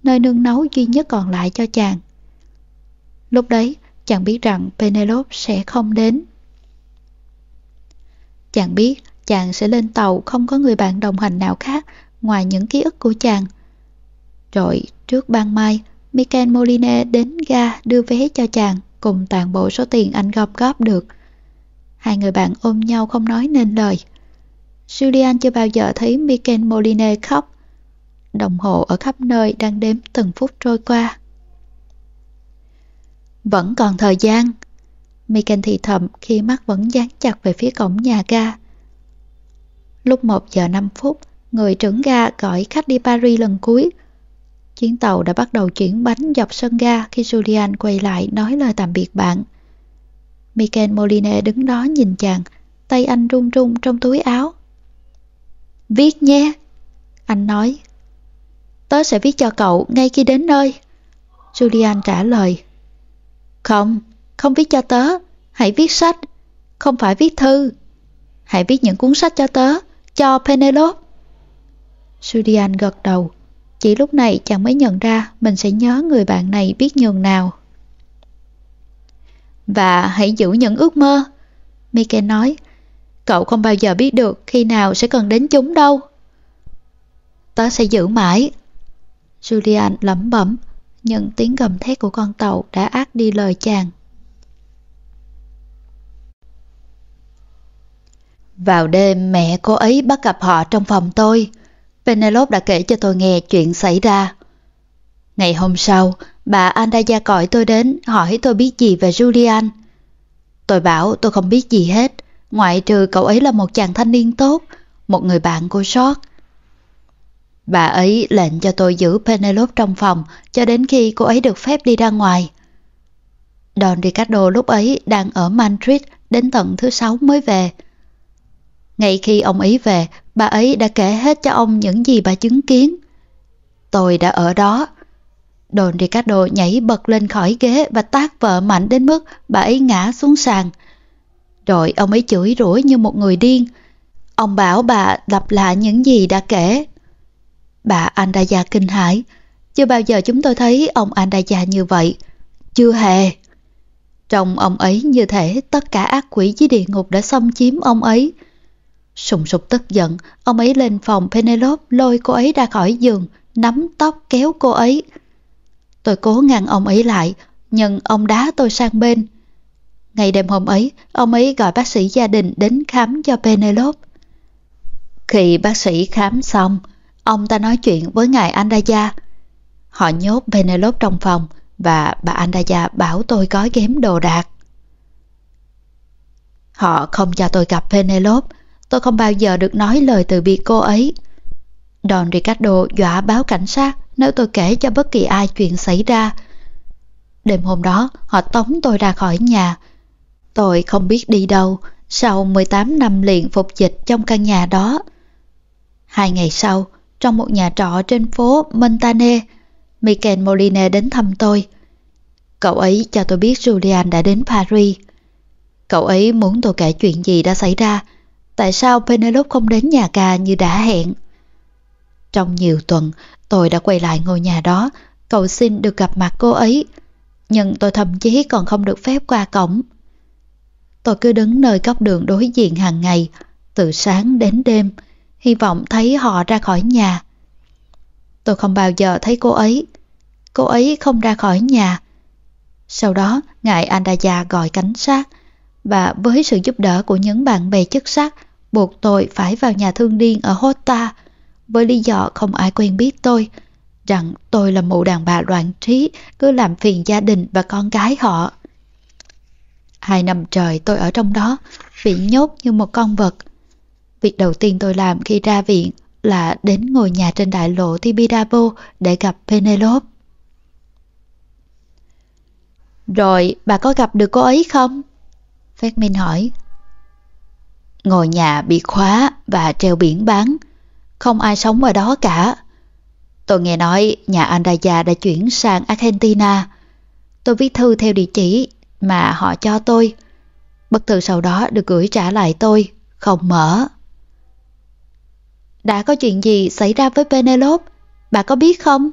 nơi nương náu duy nhất còn lại cho chàng. Lúc đấy, chàng biết rằng Penelope sẽ không đến. Chàng biết chàng sẽ lên tàu không có người bạn đồng hành nào khác ngoài những ký ức của chàng. Rồi trước ban mai, Michael Moline đến ga đưa vé cho chàng cùng toàn bộ số tiền anh gom góp được. Hai người bạn ôm nhau không nói nên lời. Julian chưa bao giờ thấy Michael Moline khóc. Đồng hồ ở khắp nơi đang đếm từng phút trôi qua. Vẫn còn thời gian. Michael thì thầm khi mắt vẫn dán chặt về phía cổng nhà ga. Lúc 1 giờ 5 phút, người trưởng ga gọi khách đi Paris lần cuối. Chuyến tàu đã bắt đầu chuyển bánh dọc sân ga khi Julian quay lại nói lời tạm biệt bạn. Michael Moline đứng đó nhìn chàng, tay anh run run trong túi áo. Viết nhé, anh nói. Tớ sẽ viết cho cậu ngay khi đến nơi. Julian trả lời. Không, không viết cho tớ, hãy viết sách, không phải viết thư. Hãy viết những cuốn sách cho tớ, cho Penelope. Julian gật đầu. Chỉ lúc này chàng mới nhận ra mình sẽ nhớ người bạn này biết nhường nào. Và hãy giữ những ước mơ. Mike nói, cậu không bao giờ biết được khi nào sẽ cần đến chúng đâu. Tớ sẽ giữ mãi. Julian lẩm bẩm, nhưng tiếng gầm thét của con tàu đã át đi lời chàng. Vào đêm mẹ cô ấy bắt gặp họ trong phòng tôi. Penelope đã kể cho tôi nghe chuyện xảy ra. Ngày hôm sau, bà Andaya gọi tôi đến hỏi tôi biết gì về Julian. Tôi bảo tôi không biết gì hết, ngoại trừ cậu ấy là một chàng thanh niên tốt, một người bạn của Short Bà ấy lệnh cho tôi giữ Penelope trong phòng cho đến khi cô ấy được phép đi ra ngoài. Don Ricardo lúc ấy đang ở Madrid đến tận thứ sáu mới về. Ngay khi ông ấy về, bà ấy đã kể hết cho ông những gì bà chứng kiến. Tôi đã ở đó. Don Ricardo nhảy bật lên khỏi ghế và tác vợ mạnh đến mức bà ấy ngã xuống sàn. Rồi ông ấy chửi rủa như một người điên. Ông bảo bà lặp lại những gì đã kể. Bà Andaya kinh hãi. Chưa bao giờ chúng tôi thấy ông Andaya như vậy. Chưa hề. Trong ông ấy như thể tất cả ác quỷ dưới địa ngục đã xâm chiếm ông ấy. Sùng sục tức giận, ông ấy lên phòng Penelope lôi cô ấy ra khỏi giường, nắm tóc kéo cô ấy. Tôi cố ngăn ông ấy lại, nhưng ông đá tôi sang bên. Ngày đêm hôm ấy, ông ấy gọi bác sĩ gia đình đến khám cho Penelope. Khi bác sĩ khám xong, ông ta nói chuyện với ngài Andaya. Họ nhốt Penelope trong phòng và bà Andaya bảo tôi gói ghém đồ đạc. Họ không cho tôi gặp Penelope Tôi không bao giờ được nói lời từ biệt cô ấy. Don Ricardo dọa báo cảnh sát nếu tôi kể cho bất kỳ ai chuyện xảy ra. Đêm hôm đó, họ tống tôi ra khỏi nhà. Tôi không biết đi đâu sau 18 năm liền phục dịch trong căn nhà đó. Hai ngày sau, trong một nhà trọ trên phố Montane, Michael Moline đến thăm tôi. Cậu ấy cho tôi biết Julian đã đến Paris. Cậu ấy muốn tôi kể chuyện gì đã xảy ra, tại sao Penelope không đến nhà ca như đã hẹn. Trong nhiều tuần, tôi đã quay lại ngôi nhà đó, cầu xin được gặp mặt cô ấy, nhưng tôi thậm chí còn không được phép qua cổng. Tôi cứ đứng nơi góc đường đối diện hàng ngày, từ sáng đến đêm, hy vọng thấy họ ra khỏi nhà. Tôi không bao giờ thấy cô ấy. Cô ấy không ra khỏi nhà. Sau đó, ngài Andaya gọi cảnh sát và với sự giúp đỡ của những bạn bè chức sắc, buộc tôi phải vào nhà thương điên ở Hota với lý do không ai quen biết tôi, rằng tôi là mụ đàn bà loạn trí cứ làm phiền gia đình và con cái họ. Hai năm trời tôi ở trong đó, bị nhốt như một con vật. Việc đầu tiên tôi làm khi ra viện là đến ngồi nhà trên đại lộ Tibidabo để gặp Penelope. Rồi bà có gặp được cô ấy không? Phát Minh hỏi. Ngôi nhà bị khóa và treo biển bán. Không ai sống ở đó cả. Tôi nghe nói nhà Andaya đã chuyển sang Argentina. Tôi viết thư theo địa chỉ mà họ cho tôi. Bức thư sau đó được gửi trả lại tôi, không mở. Đã có chuyện gì xảy ra với Penelope? Bà có biết không?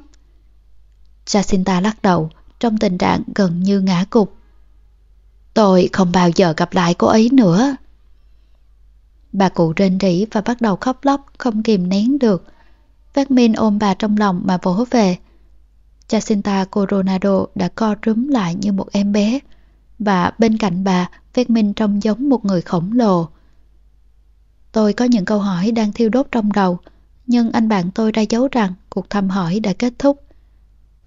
Jacinta lắc đầu, trong tình trạng gần như ngã cục. Tôi không bao giờ gặp lại cô ấy nữa. Bà cụ rên rỉ và bắt đầu khóc lóc không kìm nén được. Phát Minh ôm bà trong lòng mà vỗ về. Jacinta Coronado đã co rúm lại như một em bé, và bên cạnh bà, Phát Minh trông giống một người khổng lồ. Tôi có những câu hỏi đang thiêu đốt trong đầu, nhưng anh bạn tôi ra dấu rằng cuộc thăm hỏi đã kết thúc.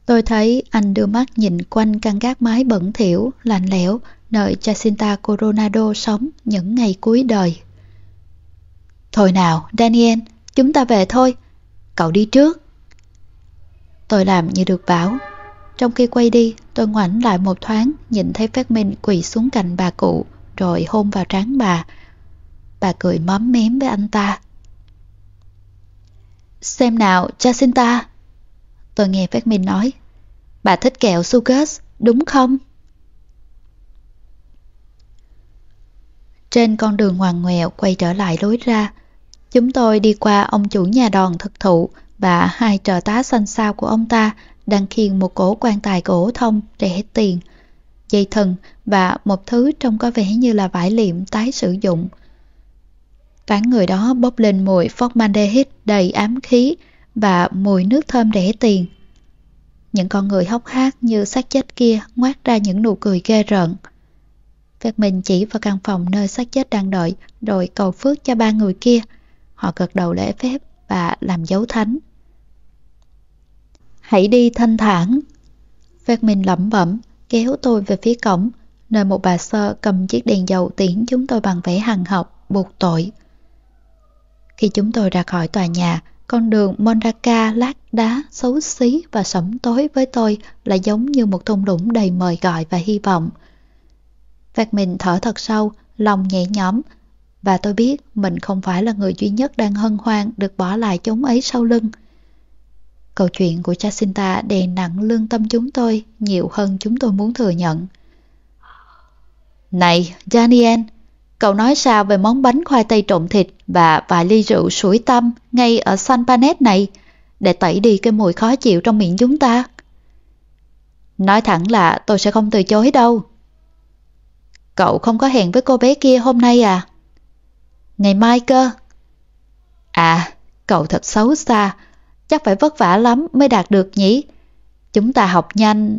Tôi thấy anh đưa mắt nhìn quanh căn gác mái bẩn thỉu, lạnh lẽo, nơi Jacinta Coronado sống những ngày cuối đời. Thôi nào, Daniel, chúng ta về thôi. Cậu đi trước. Tôi làm như được bảo. Trong khi quay đi, tôi ngoảnh lại một thoáng, nhìn thấy Phát Minh quỳ xuống cạnh bà cụ, rồi hôn vào trán bà. Bà cười móm mém với anh ta. Xem nào, Jacinta. Tôi nghe Phát Minh nói. Bà thích kẹo Sugus, đúng không? Trên con đường hoàng ngoèo quay trở lại lối ra, chúng tôi đi qua ông chủ nhà đòn thực thụ và hai trợ tá xanh xao của ông ta đang khiêng một cổ quan tài gỗ thông rẻ tiền, dây thần và một thứ trông có vẻ như là vải liệm tái sử dụng. Ván người đó bốc lên mùi formaldehyde đầy ám khí và mùi nước thơm rẻ tiền. Những con người hốc hác như xác chết kia ngoát ra những nụ cười ghê rợn. Phát mình chỉ vào căn phòng nơi xác chết đang đợi rồi cầu phước cho ba người kia. Họ gật đầu lễ phép và làm dấu thánh. Hãy đi thanh thản. Phép mình lẩm bẩm, kéo tôi về phía cổng, nơi một bà sơ cầm chiếc đèn dầu tiễn chúng tôi bằng vẻ hằng học, buộc tội. Khi chúng tôi ra khỏi tòa nhà, con đường Monraca lát đá, xấu xí và sẫm tối với tôi là giống như một thung lũng đầy mời gọi và hy vọng. Phát mình thở thật sâu, lòng nhẹ nhõm, và tôi biết mình không phải là người duy nhất đang hân hoan được bỏ lại chúng ấy sau lưng. Câu chuyện của Jacinta đè nặng lương tâm chúng tôi nhiều hơn chúng tôi muốn thừa nhận. Này, Daniel, cậu nói sao về món bánh khoai tây trộn thịt và vài ly rượu sủi tâm ngay ở San Panet này để tẩy đi cái mùi khó chịu trong miệng chúng ta? Nói thẳng là tôi sẽ không từ chối đâu. Cậu không có hẹn với cô bé kia hôm nay à? Ngày mai cơ. À, cậu thật xấu xa, chắc phải vất vả lắm mới đạt được nhỉ? Chúng ta học nhanh.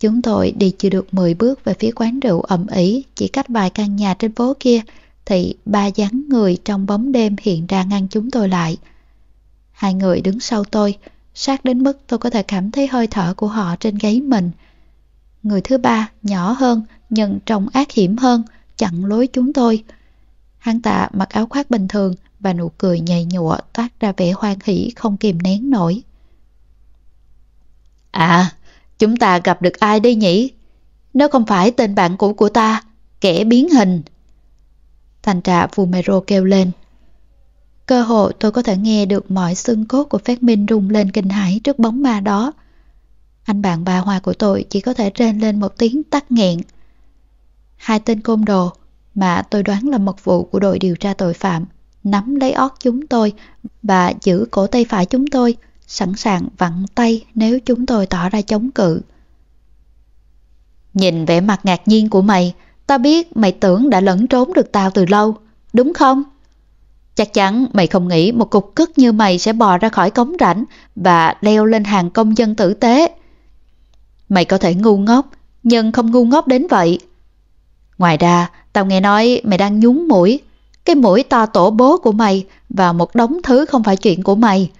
Chúng tôi đi chưa được 10 bước về phía quán rượu ẩm ý, chỉ cách vài căn nhà trên phố kia, thì ba dáng người trong bóng đêm hiện ra ngăn chúng tôi lại. Hai người đứng sau tôi, sát đến mức tôi có thể cảm thấy hơi thở của họ trên gáy mình. Người thứ ba, nhỏ hơn, nhưng trông ác hiểm hơn, chặn lối chúng tôi. Hắn ta mặc áo khoác bình thường và nụ cười nhầy nhụa toát ra vẻ hoan hỷ không kìm nén nổi. À, chúng ta gặp được ai đây nhỉ? Nếu không phải tên bạn cũ của ta, kẻ biến hình. Thành trà Fumero kêu lên. Cơ hội tôi có thể nghe được mọi xương cốt của phát minh rung lên kinh hãi trước bóng ma đó. Anh bạn bà hoa của tôi chỉ có thể rên lên một tiếng tắt nghẹn. Hai tên côn đồ mà tôi đoán là mật vụ của đội điều tra tội phạm nắm lấy ót chúng tôi và giữ cổ tay phải chúng tôi, sẵn sàng vặn tay nếu chúng tôi tỏ ra chống cự. Nhìn vẻ mặt ngạc nhiên của mày, ta biết mày tưởng đã lẫn trốn được tao từ lâu, đúng không? Chắc chắn mày không nghĩ một cục cức như mày sẽ bò ra khỏi cống rãnh và leo lên hàng công dân tử tế. Mày có thể ngu ngốc, nhưng không ngu ngốc đến vậy. Ngoài ra, tao nghe nói mày đang nhúng mũi. Cái mũi to tổ bố của mày và một đống thứ không phải chuyện của mày.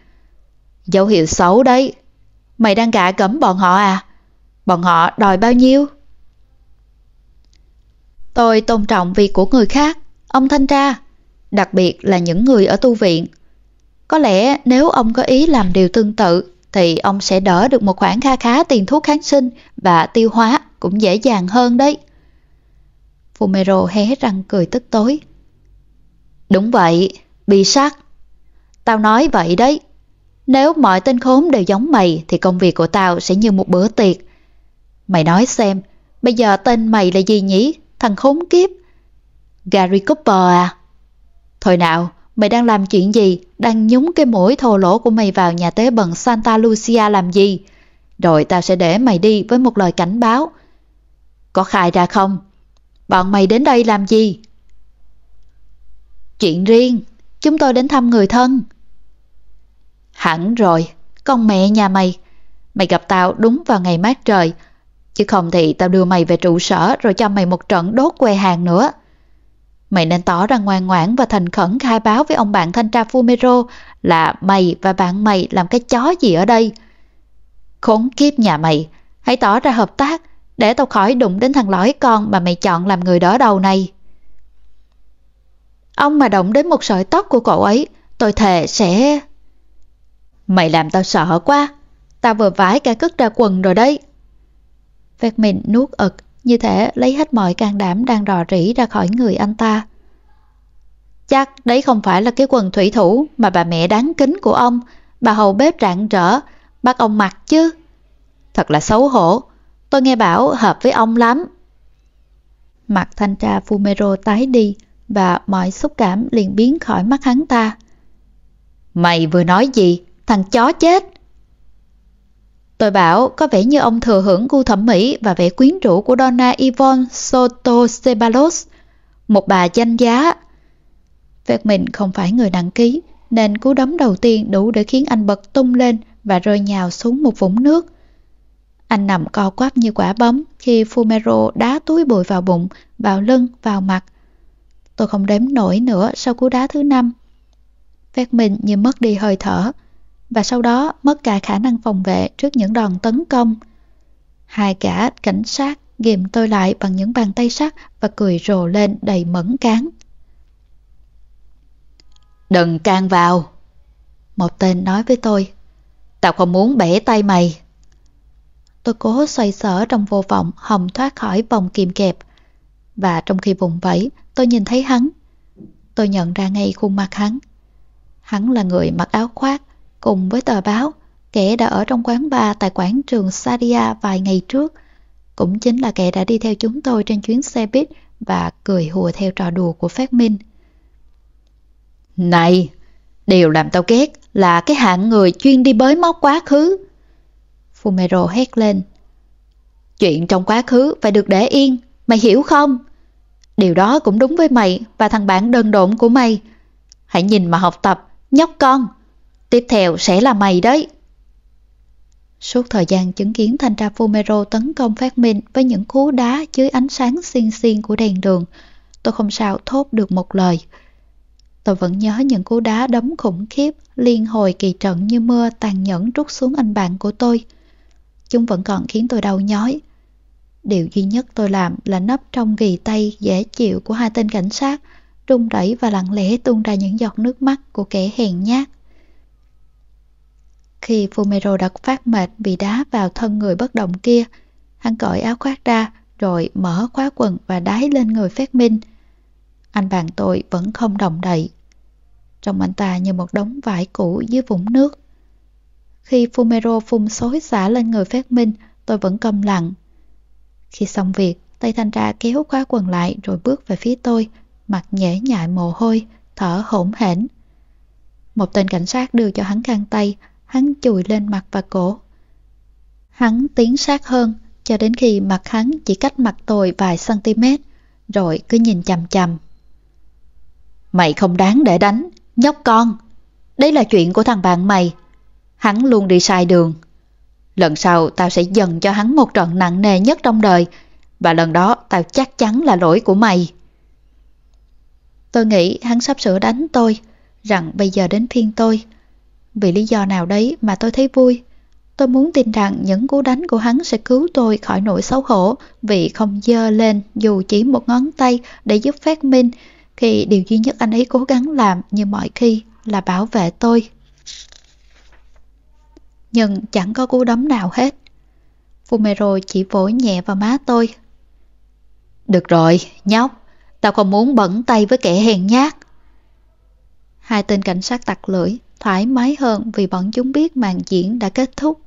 Dấu hiệu xấu đấy. Mày đang gạ gẫm bọn họ à? Bọn họ đòi bao nhiêu? Tôi tôn trọng việc của người khác, ông thanh tra, đặc biệt là những người ở tu viện. Có lẽ nếu ông có ý làm điều tương tự thì ông sẽ đỡ được một khoản kha khá tiền thuốc kháng sinh và tiêu hóa cũng dễ dàng hơn đấy. Fumero hé răng cười tức tối. Đúng vậy, bị sát. Tao nói vậy đấy. Nếu mọi tên khốn đều giống mày thì công việc của tao sẽ như một bữa tiệc. Mày nói xem, bây giờ tên mày là gì nhỉ? Thằng khốn kiếp. Gary Cooper à? Thôi nào, mày đang làm chuyện gì? Đang nhúng cái mũi thô lỗ của mày vào nhà tế bần Santa Lucia làm gì? Rồi tao sẽ để mày đi với một lời cảnh báo. Có khai ra không? Bọn mày đến đây làm gì? Chuyện riêng, chúng tôi đến thăm người thân. Hẳn rồi, con mẹ nhà mày. Mày gặp tao đúng vào ngày mát trời, chứ không thì tao đưa mày về trụ sở rồi cho mày một trận đốt que hàng nữa. Mày nên tỏ ra ngoan ngoãn và thành khẩn khai báo với ông bạn thanh tra Fumero là mày và bạn mày làm cái chó gì ở đây. Khốn kiếp nhà mày, hãy tỏ ra hợp tác để tao khỏi đụng đến thằng lõi con mà mày chọn làm người đỡ đầu này. Ông mà động đến một sợi tóc của cậu ấy, tôi thề sẽ... Mày làm tao sợ quá, tao vừa vái cả cất ra quần rồi đấy. Vẹt mình nuốt ực, như thể lấy hết mọi can đảm đang rò rỉ ra khỏi người anh ta. Chắc đấy không phải là cái quần thủy thủ mà bà mẹ đáng kính của ông, bà hầu bếp rạng rỡ, bắt ông mặc chứ. Thật là xấu hổ, tôi nghe bảo hợp với ông lắm. Mặt thanh tra Fumero tái đi và mọi xúc cảm liền biến khỏi mắt hắn ta. Mày vừa nói gì? Thằng chó chết! Tôi bảo có vẻ như ông thừa hưởng gu thẩm mỹ và vẻ quyến rũ của Donna Yvonne Soto Ceballos, một bà danh giá. Vẹt mình không phải người nặng ký, nên cú đấm đầu tiên đủ để khiến anh bật tung lên và rơi nhào xuống một vũng nước. Anh nằm co quắp như quả bóng khi Fumero đá túi bụi vào bụng, vào lưng, vào mặt. Tôi không đếm nổi nữa sau cú đá thứ năm. Vẹt mình như mất đi hơi thở, và sau đó mất cả khả năng phòng vệ trước những đòn tấn công. Hai gã cảnh sát ghim tôi lại bằng những bàn tay sắt và cười rồ lên đầy mẫn cán. Đừng can vào. Một tên nói với tôi. Tao không muốn bẻ tay mày. Tôi cố xoay sở trong vô vọng hồng thoát khỏi vòng kìm kẹp. Và trong khi vùng vẫy, tôi nhìn thấy hắn. Tôi nhận ra ngay khuôn mặt hắn. Hắn là người mặc áo khoác, cùng với tờ báo, kẻ đã ở trong quán bar tại quảng trường Sadia vài ngày trước. Cũng chính là kẻ đã đi theo chúng tôi trên chuyến xe buýt và cười hùa theo trò đùa của Phát Minh. Này, điều làm tao ghét là cái hạng người chuyên đi bới móc quá khứ. Fumero hét lên. Chuyện trong quá khứ phải được để yên, mày hiểu không? Điều đó cũng đúng với mày và thằng bạn đơn độn của mày. Hãy nhìn mà học tập, nhóc con. Tiếp theo sẽ là mày đấy. Suốt thời gian chứng kiến thanh tra Fumero tấn công phát minh với những cú đá dưới ánh sáng xiên xiên của đèn đường, tôi không sao thốt được một lời. Tôi vẫn nhớ những cú đá đấm khủng khiếp, liên hồi kỳ trận như mưa tàn nhẫn trút xuống anh bạn của tôi. Chúng vẫn còn khiến tôi đau nhói. Điều duy nhất tôi làm là nấp trong ghi tay dễ chịu của hai tên cảnh sát, run rẩy và lặng lẽ tuôn ra những giọt nước mắt của kẻ hèn nhát. Khi Fumero đã phát mệt vì đá vào thân người bất động kia, hắn cởi áo khoác ra rồi mở khóa quần và đái lên người phát minh. Anh bạn tôi vẫn không động đậy. trong anh ta như một đống vải cũ dưới vũng nước. Khi Fumero phun xối xả lên người phát minh, tôi vẫn câm lặng. Khi xong việc, tay thanh tra kéo khóa quần lại rồi bước về phía tôi, mặt nhễ nhại mồ hôi, thở hổn hển. Một tên cảnh sát đưa cho hắn khăn tay, hắn chùi lên mặt và cổ. Hắn tiến sát hơn, cho đến khi mặt hắn chỉ cách mặt tôi vài cm, rồi cứ nhìn chằm chằm. Mày không đáng để đánh, nhóc con. Đấy là chuyện của thằng bạn mày. Hắn luôn đi sai đường. Lần sau tao sẽ dần cho hắn một trận nặng nề nhất trong đời, và lần đó tao chắc chắn là lỗi của mày. Tôi nghĩ hắn sắp sửa đánh tôi, rằng bây giờ đến phiên tôi. Vì lý do nào đấy mà tôi thấy vui. Tôi muốn tin rằng những cú đánh của hắn sẽ cứu tôi khỏi nỗi xấu hổ vì không dơ lên dù chỉ một ngón tay để giúp phát minh khi điều duy nhất anh ấy cố gắng làm như mọi khi là bảo vệ tôi. Nhưng chẳng có cú đấm nào hết. Fumero chỉ vỗ nhẹ vào má tôi. Được rồi, nhóc, tao không muốn bẩn tay với kẻ hèn nhát. Hai tên cảnh sát tặc lưỡi, thoải mái hơn vì bọn chúng biết màn diễn đã kết thúc.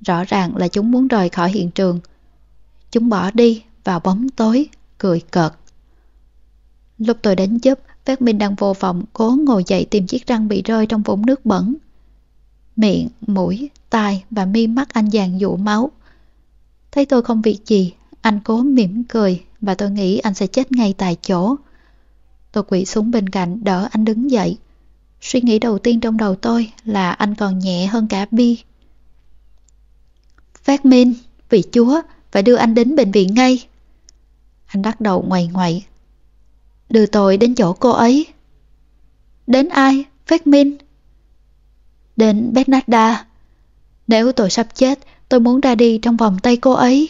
Rõ ràng là chúng muốn rời khỏi hiện trường. Chúng bỏ đi vào bóng tối, cười cợt. Lúc tôi đến giúp, Phát Minh đang vô vọng cố ngồi dậy tìm chiếc răng bị rơi trong vũng nước bẩn. Miệng, mũi, tai và mi mắt anh dàn dụ máu. Thấy tôi không việc gì, anh cố mỉm cười và tôi nghĩ anh sẽ chết ngay tại chỗ. Tôi quỵ xuống bên cạnh đỡ anh đứng dậy. Suy nghĩ đầu tiên trong đầu tôi là anh còn nhẹ hơn cả Bi. Phát Minh, vị chúa, phải đưa anh đến bệnh viện ngay. Anh đắc đầu ngoài ngoại. Đưa tôi đến chỗ cô ấy. Đến ai? Phát Minh? Đến Bernarda. Nếu tôi sắp chết, tôi muốn ra đi trong vòng tay cô ấy.